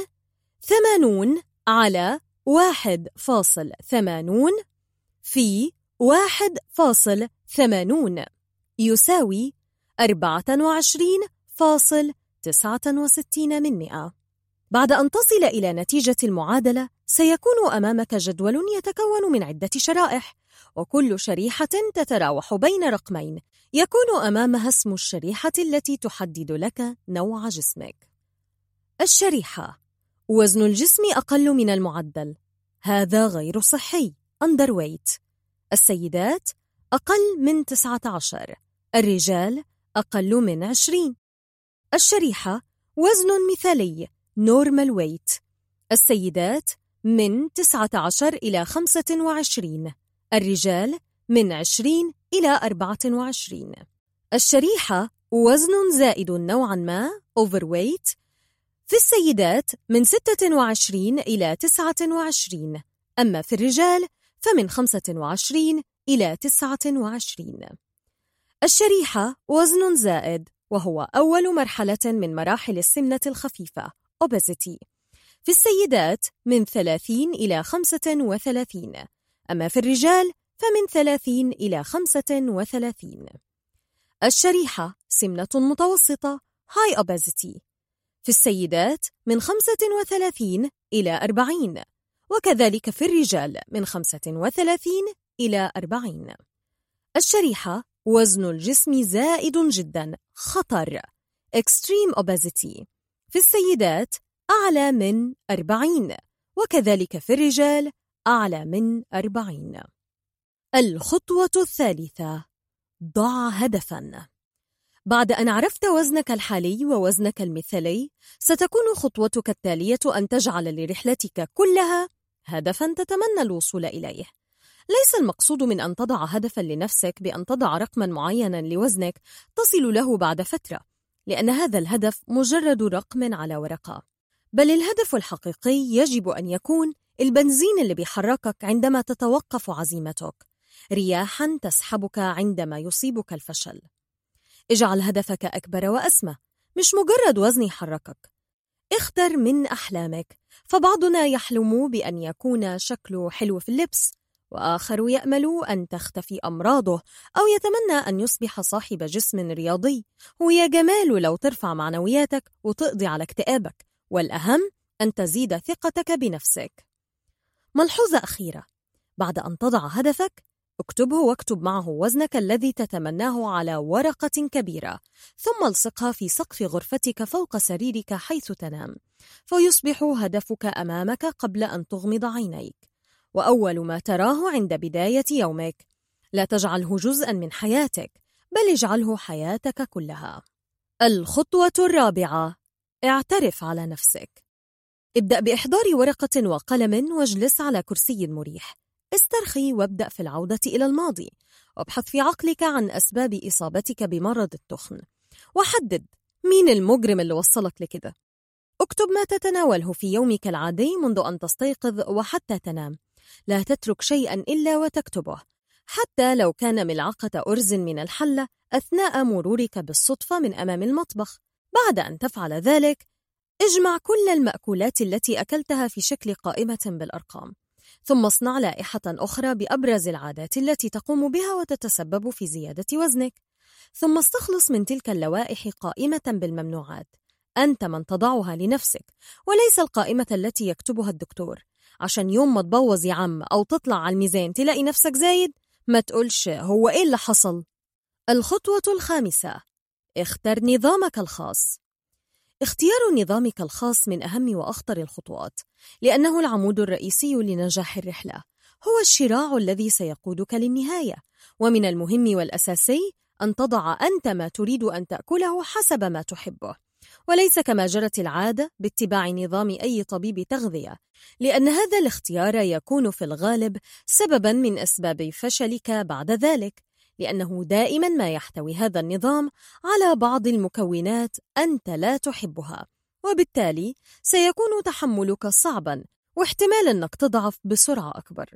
80 على واحد فاصل ثمانون في واحد فاصل ثمانون. يساوي أربعة وعشرين فاصل تسعة وستين من مئة. بعد أن تصل إلى نتيجة المعادلة سيكون أمامك جدول يتكون من عدة شرائح وكل شريحة تتراوح بين رقمين. يكون أمامها اسم الشريحة التي تحدد لك نوع جسمك. الشريحة وزن الجسم أقل من المعدل. هذا غير صحي. underweight السيدات أقل من 19 الرجال أقل من 20 الشريحة وزن مثالي. normal weight السيدات من 19 إلى 25 الرجال من 20 إلى 24 الشريحة وزن زائد نوعا ما. Overweight. في السيدات من 26 إلى 29 أما في الرجال فمن 25 إلى 29 الشريحة وزن زائد وهو أول مرحلة من مراحل السمنة الخفيفة obesity. في السيدات من 30 إلى 35 أما في الرجال فمن 30 إلى 35 الشريحة سمنة متوسطة high obesity. في السيدات من 35 إلى 40 وكذلك في الرجال من 35 إلى 40 الشريحة وزن الجسم زائد جدا خطر extreme obesity. في السيدات أعلى من 40 وكذلك في الرجال أعلى من 40 الخطوة الثالثة ضع هدفاً. بعد أن عرفت وزنك الحالي ووزنك المثالي، ستكون خطوتك التالية أن تجعل لرحلتك كلها هدفًا تتمنى الوصول إليه. ليس المقصود من أن تضع هدفًا لنفسك بأن تضع رقمًا معينًا لوزنك تصل له بعد فترة، لأن هذا الهدف مجرد رقم على ورقة. بل الهدف الحقيقي يجب أن يكون البنزين اللي بيحركك عندما تتوقف عزيمتك، رياحًا تسحبك عندما يصيبك الفشل. اجعل هدفك أكبر وأسمى. مش مجرد وزن يحركك. اختر من أحلامك. فبعضنا يحلم بأن يكون شكله حلو في اللبس وآخر يأمل أن تختفي أمراضه أو يتمنى أن يصبح صاحب جسم رياضي. ويا جمال لو ترفع معنوياتك وتقضي على اكتئابك. والأهم أن تزيد ثقتك بنفسك. ملحوظة أخيرة. بعد أن تضع هدفك اكتبه واكتب معه وزنك الذي تتمناه على ورقة كبيرة ثم الصقها في سقف غرفتك فوق سريرك حيث تنام فيصبح هدفك أمامك قبل أن تغمض عينيك. وأول ما تراه عند بداية يومك لا تجعله جزءا من حياتك بل اجعله حياتك كلها. الخطوة الرابعة اعترف على نفسك. ابدأ بإحضار ورقة وقلم واجلس على كرسي مريح. استرخي وابدأ في العودة إلى الماضي وابحث في عقلك عن أسباب إصابتك بمرض التخن وحدد مين المجرم اللي وصلك لكده. اكتب ما تتناوله في يومك العادي منذ أن تستيقظ وحتى تنام. لا تترك شيئا إلا وتكتبه حتى لو كان ملعقة أرز من الحلة أثناء مرورك بالصدفة من أمام المطبخ. بعد أن تفعل ذلك اجمع كل المأكولات التي أكلتها في شكل قائمة بالأرقام. ثم اصنع لائحة أخرى بأبرز العادات التي تقوم بها وتتسبب في زيادة وزنك. ثم استخلص من تلك اللوائح قائمة بالممنوعات. أنت من تضعها لنفسك وليس القائمة التي يكتبها الدكتور. عشان يوم ما تبوظ يا عم أو تطلع على الميزان تلاقي نفسك زايد ما تقولش هو إيه اللي حصل. الخطوة الخامسة اختر نظامك الخاص. اختيار نظامك الخاص من أهم وأخطر الخطوات لأنه العمود الرئيسي لنجاح الرحلة. هو الشراع الذي سيقودك للنهاية ومن المهم والأساسي أن تضع أنت ما تريد أن تأكله حسب ما تحبه. وليس كما جرت العادة باتباع نظام أي طبيب تغذية لأن هذا الاختيار يكون في الغالب سببا من أسباب فشلك بعد ذلك. لأنه دائما ما يحتوي هذا النظام على بعض المكونات أنت لا تحبها وبالتالي سيكون تحملك صعبا واحتمال أنك تضعف بسرعة أكبر.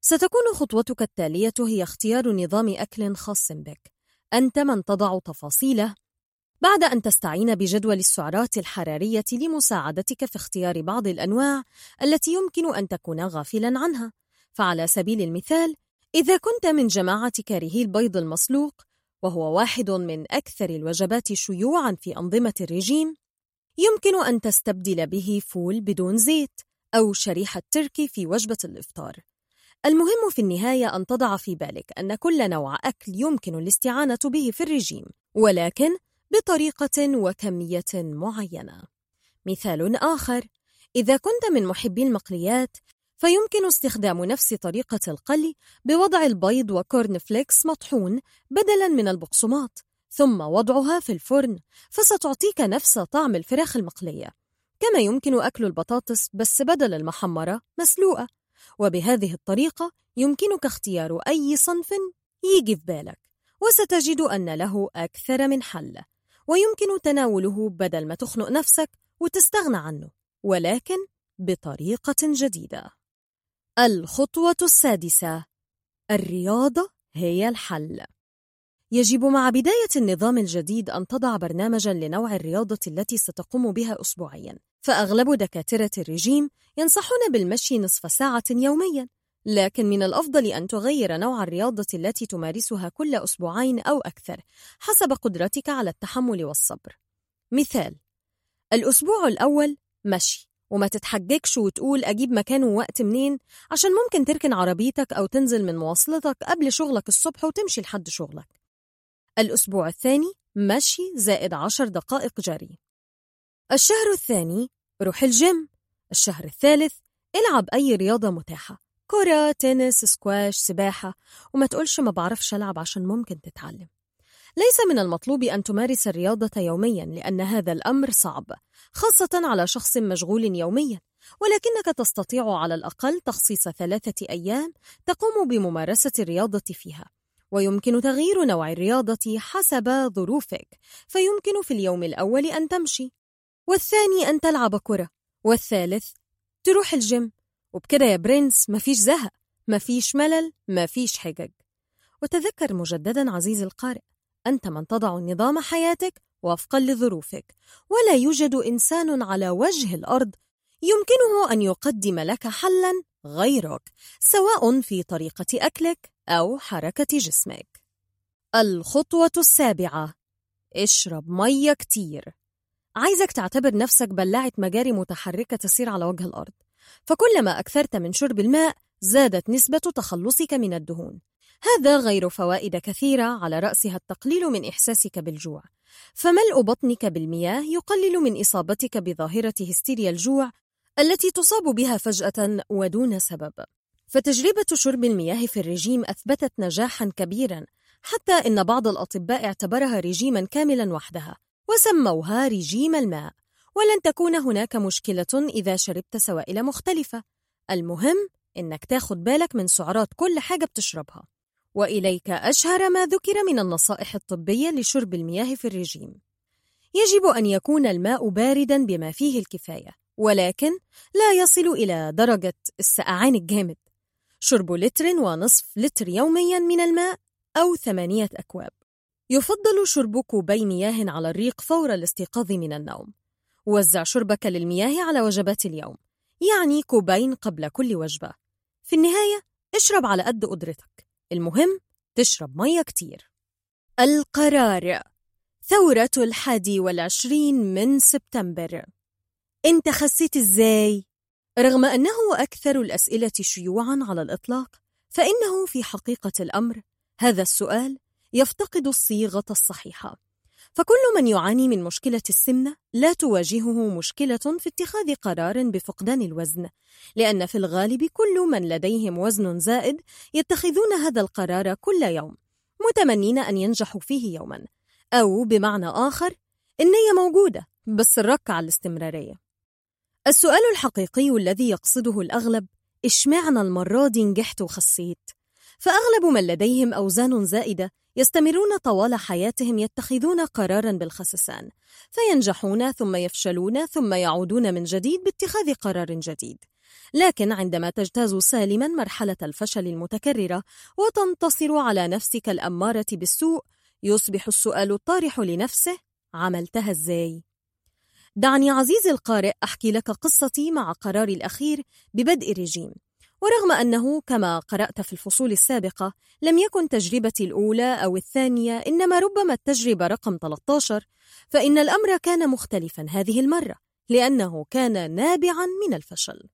ستكون خطوتك التالية هي اختيار نظام أكل خاص بك. أنت من تضع تفاصيله بعد أن تستعين بجدول السعرات الحرارية لمساعدتك في اختيار بعض الأنواع التي يمكن أن تكون غافلا عنها. فعلى سبيل المثال إذا كنت من جماعة كارهي البيض المسلوق وهو واحد من أكثر الوجبات شيوعاً في أنظمة الرجيم، يمكن أن تستبدل به فول بدون زيت أو شريحة تركي في وجبة الإفطار. المهم في النهاية أن تضع في بالك أن كل نوع أكل يمكن الاستعانة به في الرجيم، ولكن بطريقة وكمية معينة. مثال آخر: إذا كنت من محبي المقليات فيمكن استخدام نفس طريقة القلي بوضع البيض وكورن فليكس مطحون بدلاً من البقسماط ثم وضعها في الفرن فستعطيك نفس طعم الفراخ المقلية. كما يمكن أكل البطاطس بس بدل المحمرة مسلوقة. وبهذه الطريقة يمكنك اختيار أي صنف يجي في بالك وستجد أن له أكثر من حل. ويمكن تناوله بدل ما تخنق نفسك وتستغنى عنه ولكن بطريقة جديدة. الخطوة السادسة. الرياضة هي الحل. يجب مع بداية النظام الجديد أن تضع برنامجاً لنوع الرياضة التي ستقوم بها أسبوعياً. فأغلب دكاترة الرجيم ينصحون بالمشي نصف ساعة يومياً. لكن من الأفضل أن تغير نوع الرياضة التي تمارسها كل أسبوعين أو أكثر حسب قدرتك على التحمل والصبر. مثال الأسبوع الأول مشي. وما تتحججش وتقول أجيب مكانه ووقت منين؟ عشان ممكن تركن عربيتك أو تنزل من مواصلتك قبل شغلك الصبح وتمشي لحد شغلك. الأسبوع الثاني مشي زائد عشر دقائق جري. الشهر الثاني روح الجيم. الشهر الثالث العب أي رياضة متاحة. كرة، تنس، سكواش، سباحة. وما تقولش ما بعرفش ألعب عشان ممكن تتعلم. ليس من المطلوب أن تمارس الرياضة يوميا لأن هذا الأمر صعب خاصة على شخص مشغول يوميا. ولكنك تستطيع على الأقل تخصيص ثلاثة أيام تقوم بممارسة الرياضة فيها. ويمكن تغيير نوع الرياضة حسب ظروفك فيمكن في اليوم الأول أن تمشي. والثاني أن تلعب كرة. والثالث تروح الجيم. وبكده يا برنس مفيش زهق مفيش ملل مفيش حجج. وتذكر مجددا عزيزي القارئ أنت من تضع نظام حياتك وفقا لظروفك ولا يوجد إنسان على وجه الأرض يمكنه أن يقدم لك حلا غيرك سواء في طريقة أكلك أو حركة جسمك. الخطوة السابعة اشرب مية كتير. عايزك تعتبر نفسك بلاعة مجاري متحركة تسير على وجه الأرض فكلما أكثرت من شرب الماء زادت نسبة تخلصك من الدهون. هذا غير فوائد كثيرة على رأسها التقليل من إحساسك بالجوع. فملء بطنك بالمياه يقلل من إصابتك بظاهرة هستيريا الجوع التي تصاب بها فجأة ودون سبب. فتجربة شرب المياه في الرجيم أثبتت نجاحا كبيرا حتى إن بعض الأطباء اعتبرها رجيما كاملا وحدها وسموها رجيم الماء. ولن تكون هناك مشكلة إذا شربت سوائل مختلفة. المهم إنك تاخد بالك من سعرات كل حاجة بتشربها. وإليك أشهر ما ذكر من النصائح الطبية لشرب المياه في الرجيم. يجب أن يكون الماء باردا بما فيه الكفاية ولكن لا يصل إلى درجة السقعان الجامد. شرب لتر ونصف لتر يوميا من الماء أو ثمانية أكواب. يفضل شرب كوبي مياه على الريق فور الاستيقاظ من النوم. وزع شربك للمياه على وجبات اليوم يعني كوبين قبل كل وجبة. في النهاية اشرب على قد قدرتك. المهم تشرب مية كتير. القرار ثورة الحادي والعشرين من سبتمبر. انت خسيت إزاي؟ رغم أنه أكثر الأسئلة شيوعاً على الإطلاق فإنه في حقيقة الأمر هذا السؤال يفتقد الصيغة الصحيحة. فكل من يعاني من مشكلة السمنة لا تواجهه مشكلة في اتخاذ قرار بفقدان الوزن، لأن في الغالب كل من لديهم وزن زائد يتخذون هذا القرار كل يوم، متمنين أن ينجحوا فيه يوما، أو بمعنى آخر النية موجودة بس الرك على الاستمرارية. السؤال الحقيقي الذي يقصده الأغلب إشمعنا المرة دي نجحت وخسيت؟ فأغلب من لديهم أوزان زائدة يستمرون طوال حياتهم يتخذون قرارا بالخسسان فينجحون ثم يفشلون ثم يعودون من جديد باتخاذ قرار جديد. لكن عندما تجتاز سالما مرحلة الفشل المتكررة وتنتصر على نفسك الأمارة بالسوء يصبح السؤال الطارح لنفسه عملتها إزاي؟ دعني عزيزي القارئ أحكي لك قصتي مع قراري الأخير ببدء رجيم ورغم أنه كما قرأت في الفصول السابقة لم يكن تجربتي الأولى أو الثانية إنما ربما التجربة رقم 13 فإن الأمر كان مختلفا هذه المرة لأنه كان نابعا من الفشل.